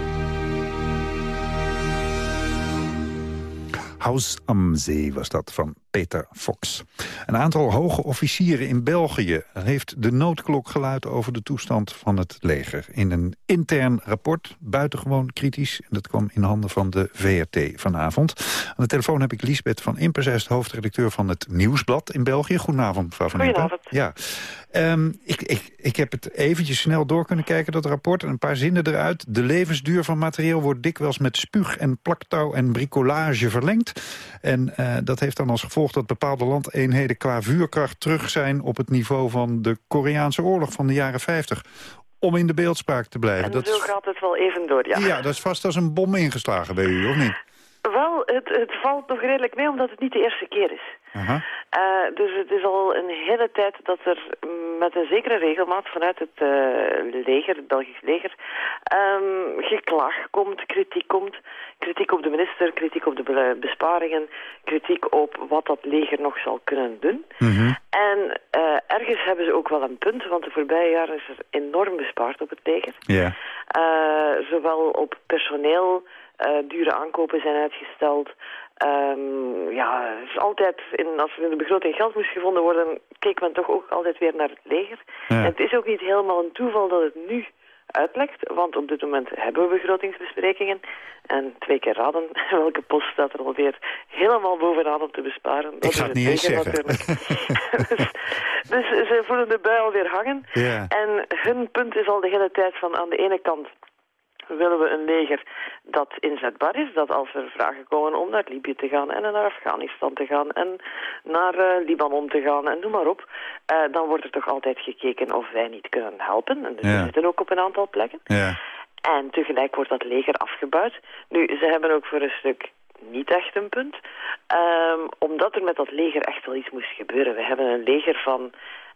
Haus am Zee was dat van Peter Fox. Een aantal hoge officieren in België heeft de noodklok geluid over de toestand van het leger. In een intern rapport, buitengewoon kritisch. En dat kwam in handen van de VRT vanavond. Aan de telefoon heb ik Liesbeth van Imperzijst, hoofdredacteur van het Nieuwsblad in België. Goedenavond, mevrouw van Impe. Goedenavond. Ja. Ehm, ik, ik, ik heb het eventjes snel door kunnen kijken, dat rapport. Een paar zinnen eruit. De levensduur van materieel wordt dikwijls met spuug en plaktouw en bricolage verlengd. En eh, dat heeft dan als gevolg dat bepaalde landeenheden qua vuurkracht terug zijn op het niveau van de Koreaanse oorlog van de jaren 50. Om in de beeldspraak te blijven. En dat zo is, gaat het wel even door, ja. ja, dat is vast als een bom ingeslagen bij u, of niet? Wel, het, het valt nog redelijk mee omdat het niet de eerste keer is. Aha. Eh, dus het is al een hele tijd dat er met een zekere regelmaat vanuit het eh, leger, het Belgisch leger, ehm, geklaag komt, kritiek komt. Kritiek op de minister, kritiek op de be- besparingen, kritiek op wat dat leger nog zal kunnen doen. En eh, ergens hebben ze ook wel een punt, want de voorbije jaren is er enorm bespaard op het leger. Ja. Zowel op personeel, dure aankopen zijn uitgesteld. Ehm, ja, het is altijd, in, als er in de begroting geld moest gevonden worden, keek men toch ook altijd weer naar het leger. Ja. En het is ook niet helemaal een toeval dat het nu uitlekt, want op dit moment hebben we begrotingsbesprekingen. En twee keer raden, welke post staat er alweer helemaal bovenaan om te besparen. Dat Ik ga is het niet eens zeggen. natuurlijk. Dus ze voelen de bui alweer hangen. Ja. En hun punt is al de hele tijd van aan de ene kant willen we een leger dat inzetbaar is. Dat als er vragen komen om naar Libië te gaan en naar Afghanistan te gaan en naar eh, Libanon te gaan en noem maar op. eh, dan wordt er toch altijd gekeken of wij niet kunnen helpen. En dus Ja. we zitten ook op een aantal plekken. Ja. En tegelijk wordt dat leger afgebouwd. Nu, ze hebben ook voor een stuk niet echt een punt. Ehm, omdat er met dat leger echt wel iets moest gebeuren. We hebben een leger van...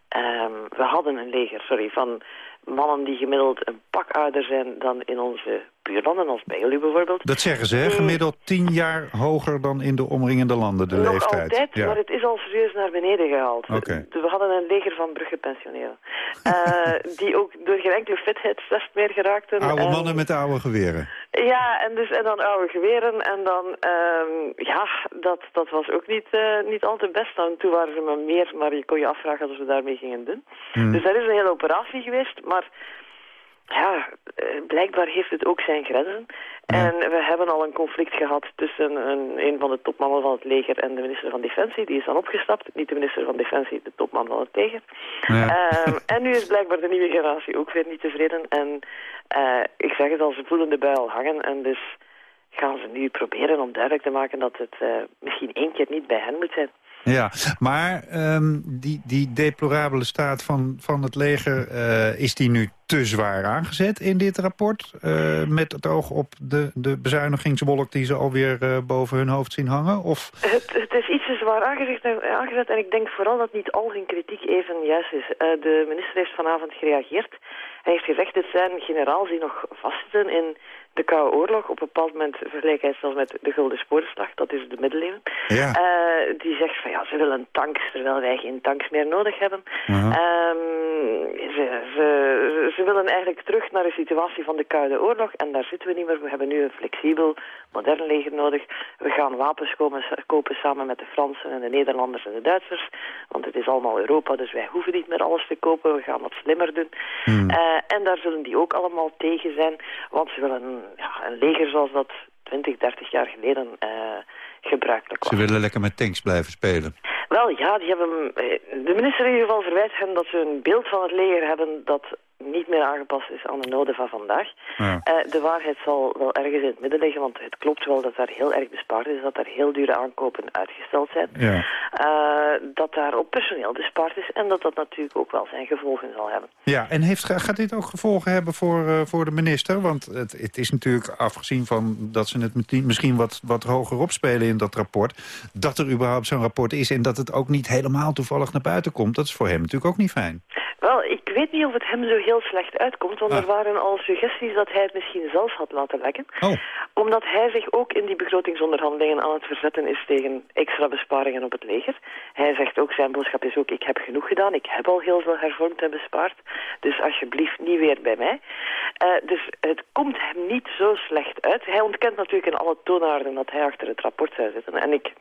ehm, we hadden een leger, sorry, van mannen die gemiddeld een pak ouder zijn dan in onze buurlanden, als bij jullie bijvoorbeeld. Dat zeggen ze, hè? Gemiddeld tien jaar hoger dan in de omringende landen, de Nog leeftijd. altijd, Ja. maar het is al serieus naar beneden gehaald. Oké. We hadden een leger van bruggepensioneren. Eh, die ook door geen enkele fitheidstest meer geraakten. Oude En- mannen met oude geweren. Ja, en, dus, en dan oude geweren. En dan, ehm, ja, dat, dat was ook niet, eh, niet al te best. En toen waren ze maar meer, maar je kon je afvragen wat we daarmee gingen doen. Hmm. Dus dat is een hele operatie geweest. Maar ja, eh, blijkbaar heeft het ook zijn grenzen. En we hebben al een conflict gehad tussen een, een van de topmannen van het leger en de minister van Defensie. Die is dan opgestapt. Niet de minister van Defensie, de topman van het leger. Ehm, en nu is blijkbaar de nieuwe generatie ook weer niet tevreden. En eh, ik zeg het al, ze voelen de bui al hangen. En dus gaan ze nu proberen om duidelijk te maken dat het eh, misschien één keer niet bij hen moet zijn. Ja, maar ehm, die, die deplorabele staat van, van het leger... eh, is die nu te zwaar aangezet in dit rapport? eh, met het oog op de, de bezuinigingswolk die ze alweer eh, boven hun hoofd zien hangen? Of Het, het is iets te zwaar aangezet, aangezet en ik denk vooral dat niet al hun kritiek even juist is. De minister heeft vanavond gereageerd. Hij heeft gezegd, dit zijn generaals die nog vastzitten in de Koude Oorlog. Op een bepaald moment vergelijkt hij zelfs met de Gulden Sporenslag, dat is de middeleeuwen. Ja. Eh, die zegt van ja, ze willen tanks terwijl wij geen tanks meer nodig hebben. Ehm, ze, ze, ze willen eigenlijk terug naar de situatie van de Koude Oorlog en daar zitten we niet meer. We hebben nu een flexibel, modern leger nodig. We gaan wapens komen, kopen samen met de Fransen en de Nederlanders en de Duitsers. Want het is allemaal Europa, dus wij hoeven niet meer alles te kopen. We gaan wat slimmer doen. Eh, en daar zullen die ook allemaal tegen zijn. Want ze willen ja, een leger zoals dat 20, 30 jaar geleden eh, gebruikelijk was. ze willen lekker met tanks blijven spelen? Wel ja, die hebben, eh, de minister in ieder geval verwijt hen dat ze een beeld van het leger hebben dat niet meer aangepast is aan de noden van vandaag. Ja. Eh, de waarheid zal wel ergens in het midden liggen, want het klopt wel dat daar heel erg bespaard is, dat daar heel dure aankopen uitgesteld zijn. Ja. Eh, dat daar op personeel bespaard is en dat dat natuurlijk ook wel zijn gevolgen zal hebben. Ja, en heeft, gaat dit ook gevolgen hebben voor, eh, voor de minister? Want het, het is natuurlijk, afgezien van dat ze het misschien wat, wat hoger opspelen in dat rapport... dat er überhaupt zo'n rapport is en dat het ook niet helemaal toevallig naar buiten komt. Dat is voor hem natuurlijk ook niet fijn. Wel, weet niet of het hem zo heel slecht uitkomt, want Ah. er waren al suggesties dat hij het misschien zelf had laten lekken. Oh. Omdat hij zich ook in die begrotingsonderhandelingen aan het verzetten is tegen extra besparingen op het leger. Hij zegt ook, zijn boodschap is ook, ik heb genoeg gedaan, ik heb al heel veel hervormd en bespaard, dus alsjeblieft niet weer bij mij. Eh, dus het komt hem niet zo slecht uit. Hij ontkent natuurlijk in alle toonaarden dat hij achter het rapport zou zitten. En ik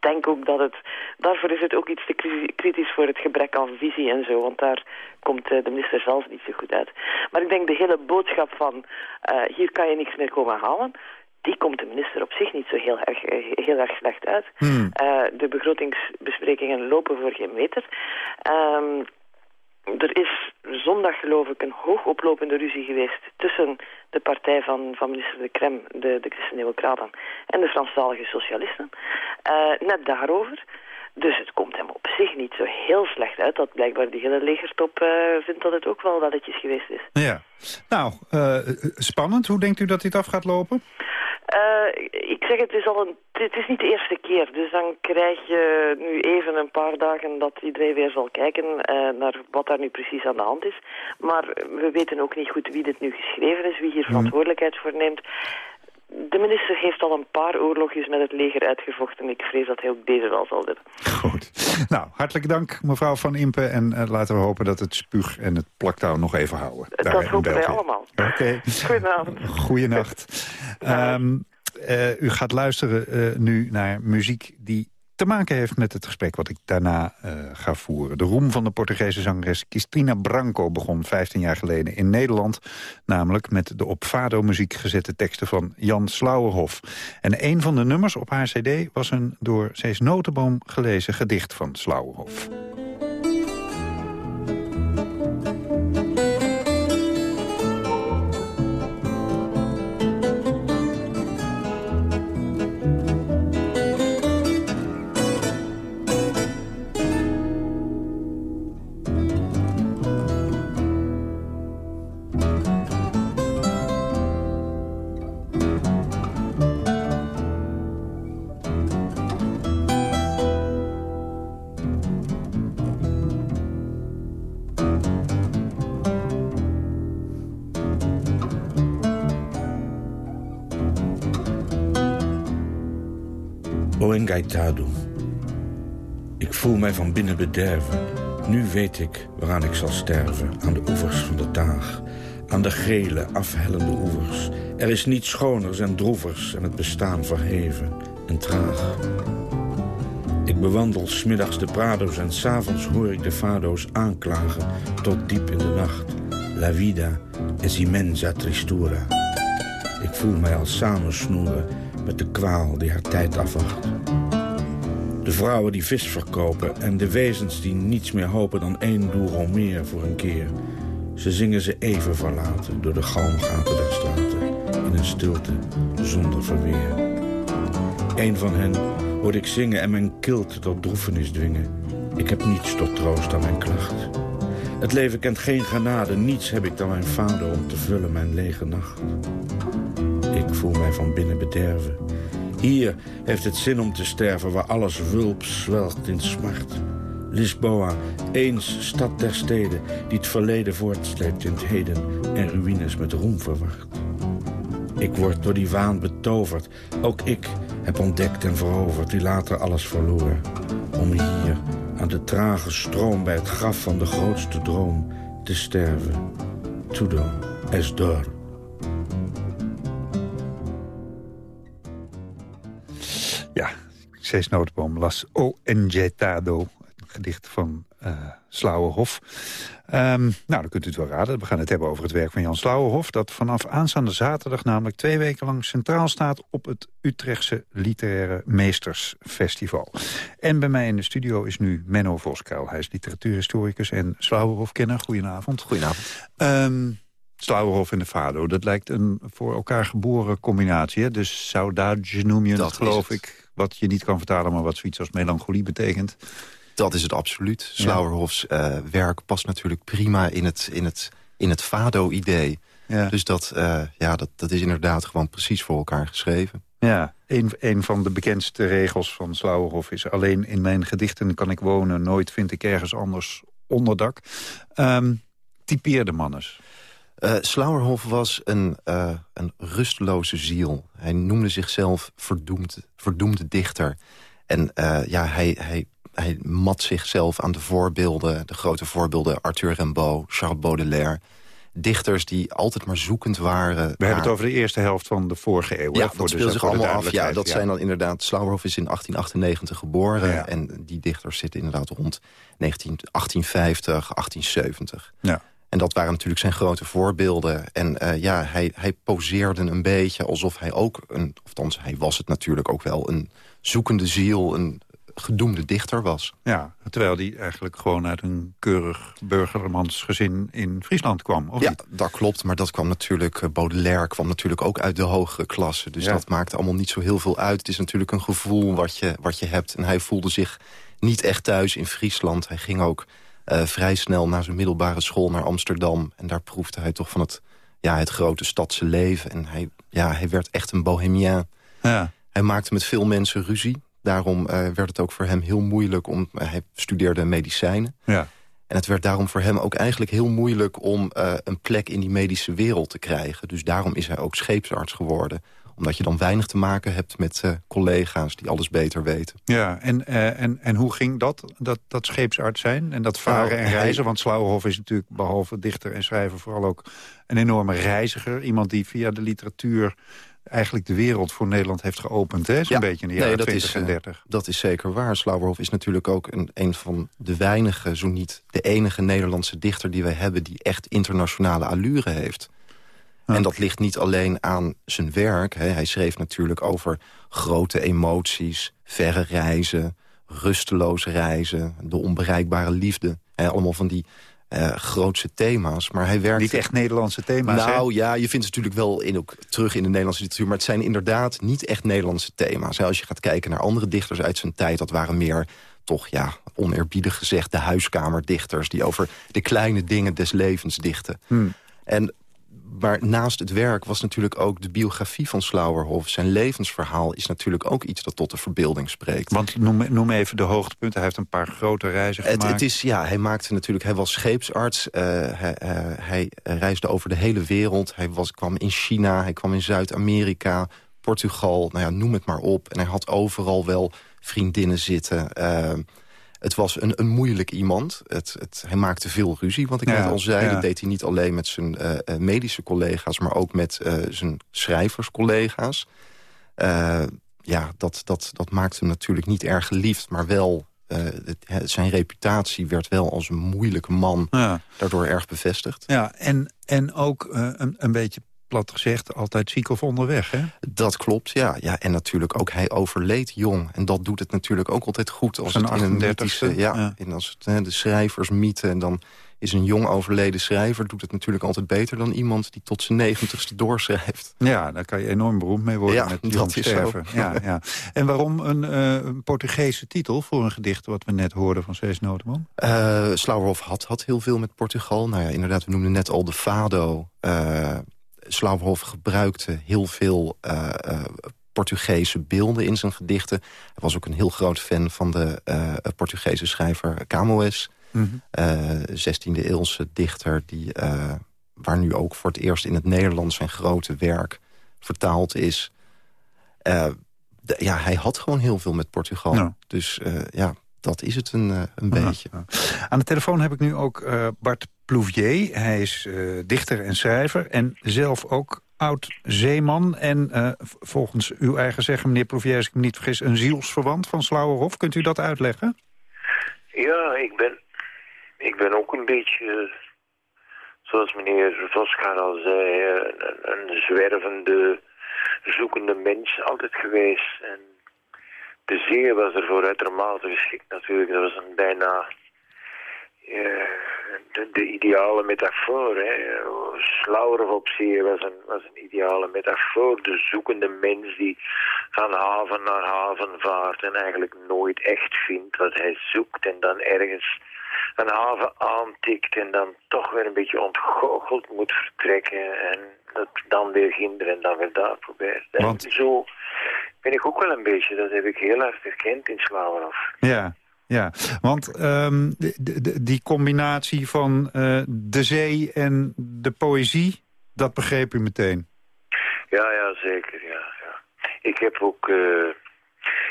denk ook dat het... Daarvoor is het ook iets te kritisch voor het gebrek aan visie en zo. Want daar komt eh, de minister zelf niet zo goed uit. Maar ik denk de hele boodschap van... eh, hier kan je niks meer komen halen... Die komt de minister op zich niet zo heel erg, eh, heel erg slecht uit. Eh, de begrotingsbesprekingen lopen voor geen meter. Ehm, er is zondag geloof ik een hoogoplopende ruzie geweest tussen de partij van, van minister De Krem, de, de Christen-Democraten, en de Franstalige Socialisten. Eh, net daarover. Dus het komt hem op zich niet zo heel slecht uit dat blijkbaar die hele legertop eh, vindt dat het ook wel welletjes geweest is. Ja. Nou, eh, spannend. Hoe denkt u dat dit af gaat lopen? Eh, ik zeg, het is al een, het is niet de eerste keer. Dus dan krijg je nu even een paar dagen dat iedereen weer zal kijken naar wat daar nu precies aan de hand is. Maar we weten ook niet goed wie dit nu geschreven is, wie hier verantwoordelijkheid voor neemt. De minister heeft al een paar oorlogjes met het leger uitgevochten. Ik vrees dat hij ook deze wel zal doen. Goed. Nou, hartelijk dank mevrouw Van Impe. En eh, laten we hopen dat het spuug en het plaktouw nog even houden. daar dat in hopen wij allemaal. Oké. Goedenavond. Goeienacht. Ehm, eh, u gaat luisteren eh, nu naar muziek die te maken heeft met het gesprek wat ik daarna eh, ga voeren. De roem van de Portugese zangeres Cristina Branco begon 15 jaar geleden in Nederland. Namelijk met de op fado-muziek gezette teksten van Jan Slauerhoff. En een van de nummers op haar cd was een door Cees Notenboom gelezen gedicht van Slauerhoff. Bederven. Nu weet ik waaraan ik zal sterven. Aan de oevers van de Taag. Aan de gele, afhellende oevers. Er is niets schoners en droevers en het bestaan verheven en traag. Ik bewandel smiddags de prado's en s'avonds hoor ik de fado's aanklagen tot diep in de nacht. La vida es immensa tristura. Ik voel mij als samensnoeren met de kwaal die haar tijd afwacht. De vrouwen die vis verkopen en de wezens die niets meer hopen dan één doel meer voor een keer. Ze zingen ze even verlaten door de galmgaten der straten in een stilte zonder verweer. Een van hen hoorde ik zingen en mijn kilt tot droefenis dwingen. Ik heb niets tot troost aan mijn klacht. Het leven kent geen genade, niets heb ik dan mijn vader om te vullen mijn lege nacht. Ik voel mij van binnen bederven. Hier heeft het zin om te sterven waar alles wulp zwelgt in smart. Lisboa, eens stad der steden, die het verleden voortsleept in het heden en ruïnes met roem verwacht. Ik word door die waan betoverd. Ook ik heb ontdekt en veroverd die later alles verloor. Om hier aan de trage stroom bij het graf van de grootste droom te sterven. Tudo es dor. Cees Nootboom las O Engetado, een gedicht van uh, Slauwenhof. Um, nou, dan kunt u het wel raden. We gaan het hebben over het werk van Jan Slauwenhof... dat vanaf aanstaande zaterdag namelijk twee weken lang centraal staat... op het Utrechtse Literaire Meestersfestival. En bij mij in de studio is nu Menno Voskuil. Hij is literatuurhistoricus en Slauwenhof-kenner. Goedenavond. Goedenavond. Um, Slauwenhof en de Fado, dat lijkt een voor elkaar geboren combinatie. Hè? Dus saudade noem je dat het, geloof ik. Wat je niet kan vertalen, maar wat zoiets als melancholie betekent. Dat is het absoluut. Slauerhofs uh, werk past natuurlijk prima in het, in het, in het Fado-idee. Ja. Dus dat, uh, ja, dat, dat is inderdaad gewoon precies voor elkaar geschreven. Ja, een, een van de bekendste regels van Slauerhof is... alleen in mijn gedichten kan ik wonen, nooit vind ik ergens anders onderdak. Um, typeer de mannes. Uh, Slauerhof was een, uh, een rusteloze ziel. Hij noemde zichzelf verdoemd, verdoemde dichter. En uh, ja, hij, hij hij mat zichzelf aan de voorbeelden, de grote voorbeelden... Arthur Rimbaud, Charles Baudelaire. Dichters die altijd maar zoekend waren. We hebben het over de eerste helft van de vorige eeuw. Ja, dat speelt zich allemaal af. Ja, dat zijn dan inderdaad... Slauerhoff is in 1898 geboren. Ja. En die dichters zitten inderdaad rond 19, 1850, 1870. Ja. En dat waren natuurlijk zijn grote voorbeelden. En uh, ja, hij, hij poseerde een beetje alsof hij ook... Een, of althans, hij was het natuurlijk ook wel... een zoekende ziel, een gedoemde dichter was. Ja, terwijl hij eigenlijk gewoon uit een keurig burgermansgezin in Friesland kwam, of Ja, niet? dat klopt, maar dat kwam natuurlijk... Uh, Baudelaire kwam natuurlijk ook uit de hogere klasse. Dus ja. dat maakte allemaal niet zo heel veel uit. Het is natuurlijk een gevoel wat je, wat je hebt. En hij voelde zich niet echt thuis in Friesland. Hij ging ook vrij snel na zijn middelbare school naar Amsterdam. En daar proefde hij toch van het, ja, het grote stadse leven. En hij, ja, hij werd echt een bohemien. Ja. Hij maakte met veel mensen ruzie. Daarom uh, werd het ook voor hem heel moeilijk om... Uh, hij studeerde medicijnen. Ja. En het werd daarom voor hem ook eigenlijk heel moeilijk... om uh, een plek in die medische wereld te krijgen. Dus daarom is hij ook scheepsarts geworden. Omdat je dan weinig te maken hebt met collega's die alles beter weten. Ja, en, en, en hoe ging dat, dat, dat scheepsarts zijn? En dat varen nou, en reizen? Hij... Want Slauwenhof is natuurlijk behalve dichter en schrijver... vooral ook een enorme reiziger. Iemand die via de literatuur eigenlijk de wereld voor Nederland heeft geopend. Zo'n ja, beetje in de jaren nee, dat 20 is, en 30. Dat is zeker waar. Slauwerhof is natuurlijk ook een, een van de weinige, zo niet de enige Nederlandse dichter die wij hebben... die echt internationale allure heeft. Ja. En dat ligt niet alleen aan zijn werk. Hè. Hij schreef natuurlijk over grote emoties, verre reizen... rusteloze reizen, de onbereikbare liefde. Hè, allemaal van die uh, grootse thema's. Maar hij werkt... Niet echt Nederlandse thema's, Nou hè? ja, je vindt het natuurlijk wel in, ook terug in de Nederlandse literatuur... maar het zijn inderdaad niet echt Nederlandse thema's. Als je gaat kijken naar andere dichters uit zijn tijd... dat waren meer, toch ja, oneerbiedig gezegd... de huiskamerdichters die over de kleine dingen des levens dichten. Hmm. En maar naast het werk was natuurlijk ook de biografie van Slauwerhof. Zijn levensverhaal is natuurlijk ook iets dat tot de verbeelding spreekt. Want noem, noem even de hoogtepunten. Hij heeft een paar grote reizen het, gemaakt. Het is, ja, hij maakte natuurlijk... Hij was scheepsarts. Uh, hij, uh, hij, reisde over de hele wereld. Hij was, kwam in China, hij kwam in Zuid-Amerika... Portugal, nou ja, noem het maar op. En hij had overal wel vriendinnen zitten. Uh, het was een, een moeilijk iemand. Het, het, hij maakte veel ruzie, wat ik Ja, net al zei. ja. Dat deed hij niet alleen met zijn eh, eh, medische collega's... maar ook met eh, zijn schrijverscollega's. Eh, ja, dat, dat, dat maakte hem natuurlijk niet erg geliefd... maar wel, het- zijn reputatie werd wel als een moeilijke man... Ja. daardoor erg bevestigd. Ja, en, en ook een, een beetje plat gezegd altijd ziek of onderweg, hè? Dat klopt, ja. ja. En natuurlijk ook, hij overleed jong. En dat doet het natuurlijk ook altijd goed. Als het in een 38ste, mythische, ja, ja. In als het, de schrijversmythe... en dan is een jong overleden schrijver... doet het natuurlijk altijd beter dan iemand die tot zijn negentigste doorschrijft. Ja, daar kan je enorm beroemd mee worden Ja, met dat Jan is zo. Sterven. Ja, ja. En waarom een, eh, een Portugese titel voor een gedicht... wat we net hoorden van Cees Noteman? Eh Slauwerhoff had, had heel veel met Portugal. Nou ja, inderdaad, we noemden net al de Fado. Eh Slauwerhoff gebruikte heel veel eh, Portugese beelden in zijn gedichten. Hij was ook een heel groot fan van de eh, Portugese schrijver Camões. Mhm. eh 16e eeuwse dichter... Die, waar nu ook voor het eerst in het Nederlands zijn grote werk vertaald is. De- ja, hij had gewoon heel veel met Portugal. Dus ja, dat is het een, een Ja, beetje. Aan de telefoon heb ik nu ook eh, Bart Plouvier. Hij is eh, dichter en schrijver en zelf ook oud-zeeman. En eh, volgens uw eigen zeggen, meneer Plouvier, als ik me niet vergis... een zielsverwant van Slauwerhof. Kunt u dat uitleggen? Ja, ik ben, ik ben ook een beetje, zoals meneer Voskar al zei, eh, een, een zwervende, zoekende mens altijd geweest. En de zee was ervoor uitermate geschikt natuurlijk. Dat was een bijna de, de ideale metafoor. Hè. Slauwerhof op zee was een, was een ideale metafoor. De zoekende mens die van haven naar haven vaart en eigenlijk nooit echt vindt wat hij zoekt. En dan ergens een haven aantikt en dan toch weer een beetje ontgoocheld moet vertrekken. En dat dan weer ginder en dan weer daar probeert. En Want- zo ben ik ook wel een beetje, dat heb ik heel erg herkend in Slauwerhof. Ja, ja. want ehm, de- de- die combinatie van eh, de zee en de poëzie... dat begreep u meteen. Ja, ja, zeker, ja. ja. Ik heb ook... eh,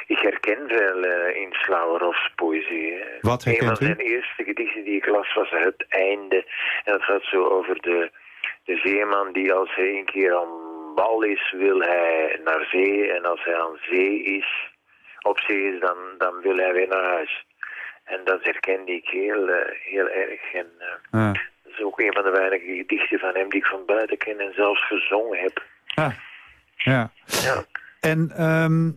ik herken wel eh, in Slauwerhofs poëzie. hè. Wat Een herkent van u? zijn eerste gedichten die ik las was Het Einde. En dat gaat zo over de, de zeeman die als hij een keer aan wal is, wil hij naar zee. En als hij aan zee is, op is, dan, dan wil hij weer naar huis. En dat herkende ik heel, eh, heel erg. En eh, Ja. dat is ook een van de weinige gedichten van hem die ik van buiten ken en zelfs gezongen heb. Ah, ja. Ja. En ehm,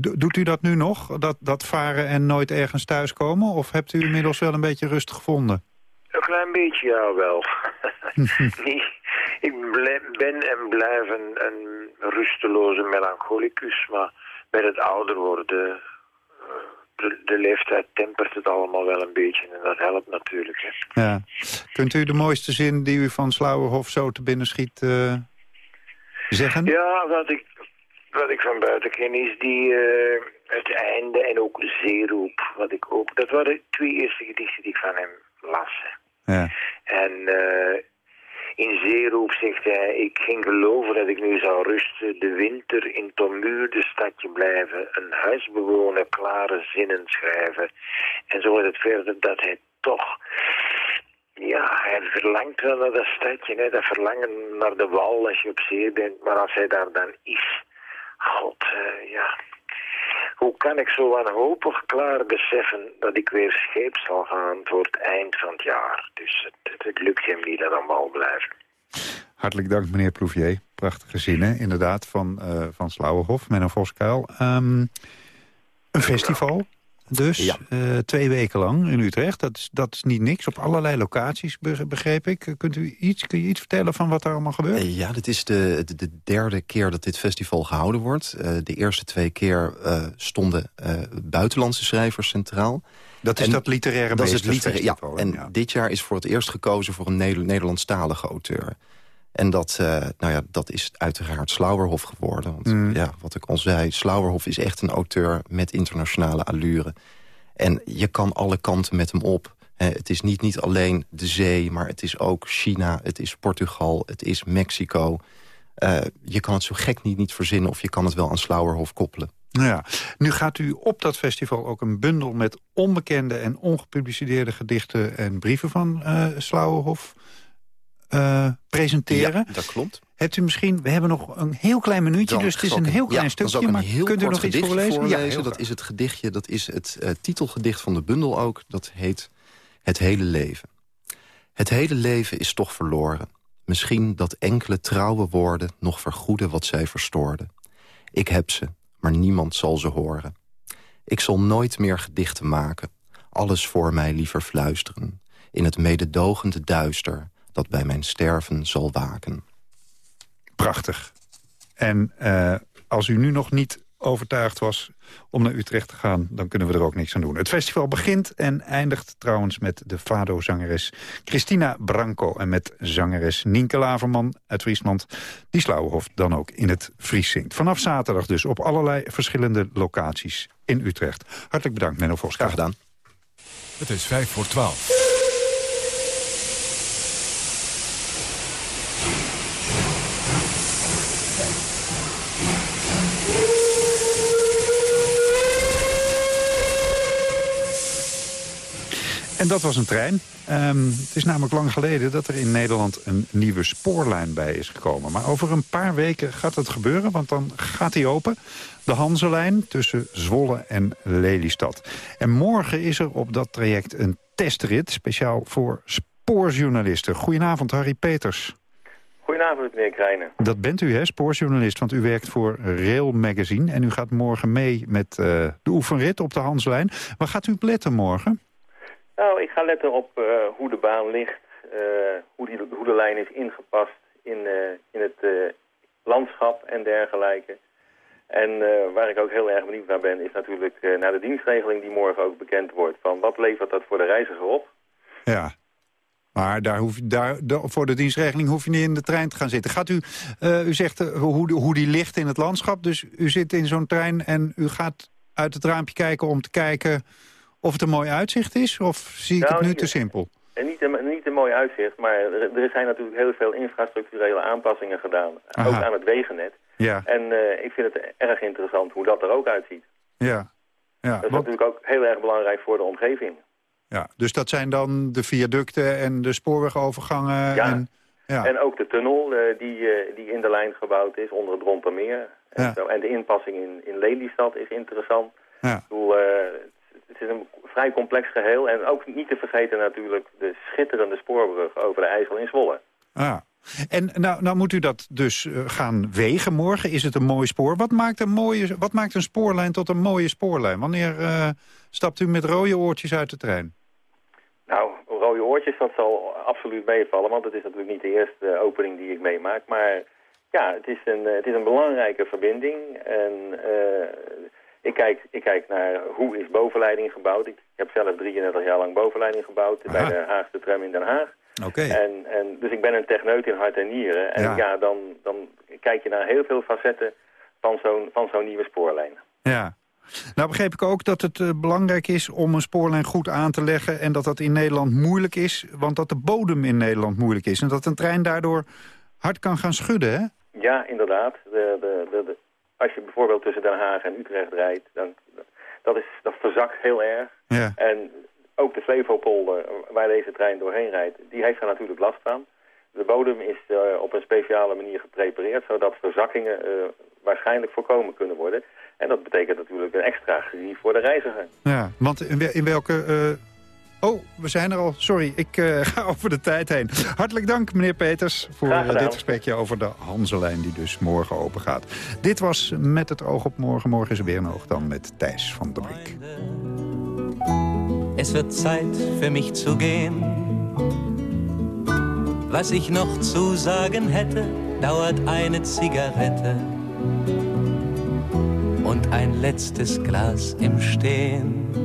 do- doet u dat nu nog? Dat, dat varen en nooit ergens thuiskomen? Of hebt u inmiddels wel een beetje rust gevonden? Een klein beetje, ja wel. nee, ik ben en blijf een, een rusteloze melancholicus, maar met het ouder worden, eh, de, de leeftijd tempert het allemaal wel een beetje en dat helpt natuurlijk. Hè. Ja. Kunt u de mooiste zin die u van Slauwerhof zo te binnen schiet eh, zeggen? Ja, wat ik, wat ik van buiten ken is die, eh, het einde en ook zeeroep. Wat ik ook, dat waren de twee eerste gedichten die ik van hem las. Ja. En in zegt hij, ik ging geloven dat ik nu zou rusten, de winter in ommuurde stadje blijven, een huis bewonen, klare zinnen schrijven. En zo is het verder dat hij toch, ja, hij verlangt wel naar dat stadje, hè, dat verlangen naar de wal als je op zee bent, maar als hij daar dan is, god, eh, ja, hoe kan ik zo wanhopig klaar beseffen dat ik weer scheep zal gaan voor het eind van het jaar? Dus het, het, het lukt hem niet dat allemaal blijven. Hartelijk dank, meneer Plouvier. Prachtige zinnen, inderdaad, van, eh van Slauwerhof, Menno Voskuil. Ehm, een festival, dus, eh, twee weken lang in Utrecht. Dat is, dat is niet niks, op allerlei locaties, be- begreep ik. Kunt u iets, kun je iets vertellen van wat er allemaal gebeurt? Ja, dit is de, de, de derde keer dat dit festival gehouden wordt. Eh, de eerste twee keer eh, stonden buitenlandse schrijvers centraal. Dat is dat literaire dat is het ja. En dit jaar is voor het eerst gekozen voor een Neder Nederlandstalige auteur. En dat, eh, nou ja, dat is uiteraard Slauwerhof geworden. Want Mm. ja, wat ik al zei, Slauwerhof is echt een auteur met internationale allure. En je kan alle kanten met hem op. Het is niet, niet alleen de zee, maar het is ook China, het is Portugal, het is Mexico. Eh, je kan het zo gek niet, niet verzinnen of je kan het wel aan Slauerhof koppelen. Nou ja, nu gaat u op dat festival ook een bundel met onbekende en ongepubliceerde gedichten en brieven van uh, Slauerhof uh, presenteren. Ja, dat klopt. Hebt u misschien, we hebben nog een heel klein minuutje, dus het is een heel klein stukje. maar kunt u nog iets voorlezen? voorlezen? Ja, dat is het gedichtje, dat is het uh, titelgedicht van de bundel ook. Dat heet Het hele leven. Het hele leven is toch verloren. Misschien dat enkele trouwe woorden nog vergoeden wat zij verstoorden. Ik heb ze, maar niemand zal ze horen. Ik zal nooit meer gedichten maken. Alles voor mij liever fluisteren. In het mededogende duister dat bij mijn sterven zal waken. Prachtig. En uh, als u nu nog niet overtuigd was om naar Utrecht te gaan... dan kunnen we er ook niks aan doen. Het festival begint en eindigt trouwens met de Fado-zangeres Christina Branco... en met zangeres Nienke Laverman uit Friesland... die Slauwenhof dan ook in het Fries zingt. Vanaf zaterdag dus op allerlei verschillende locaties in Utrecht. Hartelijk bedankt, Menno Vos. Graag gedaan. Het is vijf voor twaalf. En dat was een trein. Um, het is namelijk lang geleden dat er in Nederland een nieuwe spoorlijn bij is gekomen. Maar over een paar weken gaat het gebeuren, want dan gaat die open. De Hanselijn tussen Zwolle en Lelystad. En morgen is er op dat traject een testrit, speciaal voor spoorjournalisten. Goedenavond, Harry Peters. Goedenavond, meneer Krijnen. Dat bent u, hè, spoorjournalist, want u werkt voor Rail Magazine... en u gaat morgen mee met uh, de oefenrit op de Hanslijn. Waar gaat u letten morgen? Nou, ik ga letten op uh, hoe de baan ligt, uh, hoe, die, de lijn is ingepast in, uh, in het landschap en dergelijke. En waar ik ook heel erg benieuwd naar ben, is natuurlijk naar de dienstregeling die morgen ook bekend wordt. Van wat levert dat voor de reiziger op? Ja, maar daar hoef, daar, voor de dienstregeling hoef je niet in de trein te gaan zitten. Gaat u, u zegt hoe, hoe die ligt in het landschap, dus u zit in zo'n trein en u gaat uit het raampje kijken om te kijken of het een mooi uitzicht is? Of zie ik het nou, nu te simpel? Niet, een, niet een mooi uitzicht, maar er, er, zijn natuurlijk heel veel infrastructurele aanpassingen gedaan. Ook aan het wegennet. Ja. En uh, ik vind het erg interessant hoe dat er ook uitziet. Ja. ja. Dat is natuurlijk ook heel erg belangrijk voor de omgeving. Ja, dus dat zijn dan de viaducten en de spoorwegovergangen? Ja, en, ja. en ook de tunnel uh, die, uh, die in de lijn gebouwd is onder het Rompermeer. En, ja. zo. en de inpassing in, in Lelystad is interessant. Ja. Het is een vrij complex geheel. En ook niet te vergeten natuurlijk de schitterende spoorbrug over de IJssel in Zwolle. Ah. En nou, nou moet u dat dus uh, gaan wegen morgen. Is het een mooi spoor? Wat maakt een, mooie, wat maakt een spoorlijn tot een mooie spoorlijn? Wanneer uh, stapt u met rode oortjes uit de trein? Nou, rode oortjes, dat zal absoluut meevallen. Want het is natuurlijk niet de eerste opening die ik meemaak. Maar ja, het is een, het is een belangrijke verbinding. En uh, ik kijk, ik kijk naar hoe is bovenleiding gebouwd. Ik heb zelf 33 jaar lang bovenleiding gebouwd Aha. bij de Haagse tram in Den Haag. Okay. En, en, dus ik ben een techneut in hart en nieren. En ja, ja dan, dan kijk je naar heel veel facetten van zo'n van zo'n nieuwe spoorlijn. Ja. Nou begreep ik ook dat het uh, belangrijk is om een spoorlijn goed aan te leggen... en dat dat in Nederland moeilijk is, want dat de bodem in Nederland moeilijk is. En dat een trein daardoor hard kan gaan schudden, hè? Ja, inderdaad. De, de, de, de als je bijvoorbeeld tussen Den Haag en Utrecht rijdt, dan dat, is, dat verzakt heel erg. Ja. En ook de Flevopolder, waar deze trein doorheen rijdt, die heeft er natuurlijk last van. De bodem is uh, op een speciale manier geprepareerd, zodat verzakkingen uh, waarschijnlijk voorkomen kunnen worden. En dat betekent natuurlijk een extra gerief voor de reiziger. Ja, want in, welke uh, Oh, we zijn er al. Sorry, ik uh, ga over de tijd heen. Hartelijk dank, meneer Peters, voor uh, dit gesprekje over de Hanselijn... die dus morgen open gaat. Dit was Met het oog op morgen. Morgen is er weer een oog dan met Thijs van der Brink. Es wird Zeit für mich zu gehen. Was ich noch zu sagen hätte, dauert eine Zigarette und ein letztes Glas im Stehen.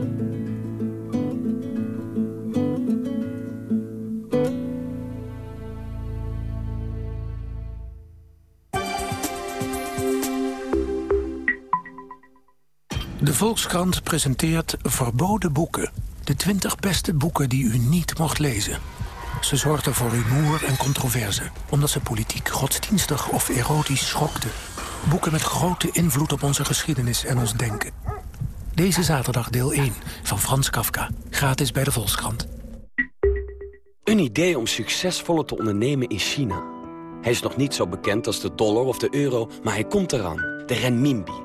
De Volkskrant presenteert Verboden Boeken. De 20 beste boeken die u niet mocht lezen. Ze zorgden voor rumoer en controverse, omdat ze politiek, godsdienstig of erotisch schokten. Boeken met grote invloed op onze geschiedenis en ons denken. Deze zaterdag deel 1 van Frans Kafka, gratis bij de Volkskrant. Een idee om succesvoller te ondernemen in China. Hij is nog niet zo bekend als de dollar of de euro, maar hij komt eraan. De renminbi.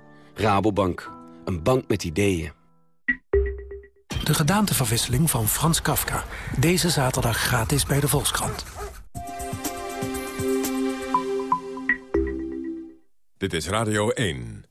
Rabobank. Een bank met ideeën. De gedaanteverwisseling van Frans Kafka. Deze zaterdag gratis bij de Volkskrant. Dit is Radio 1.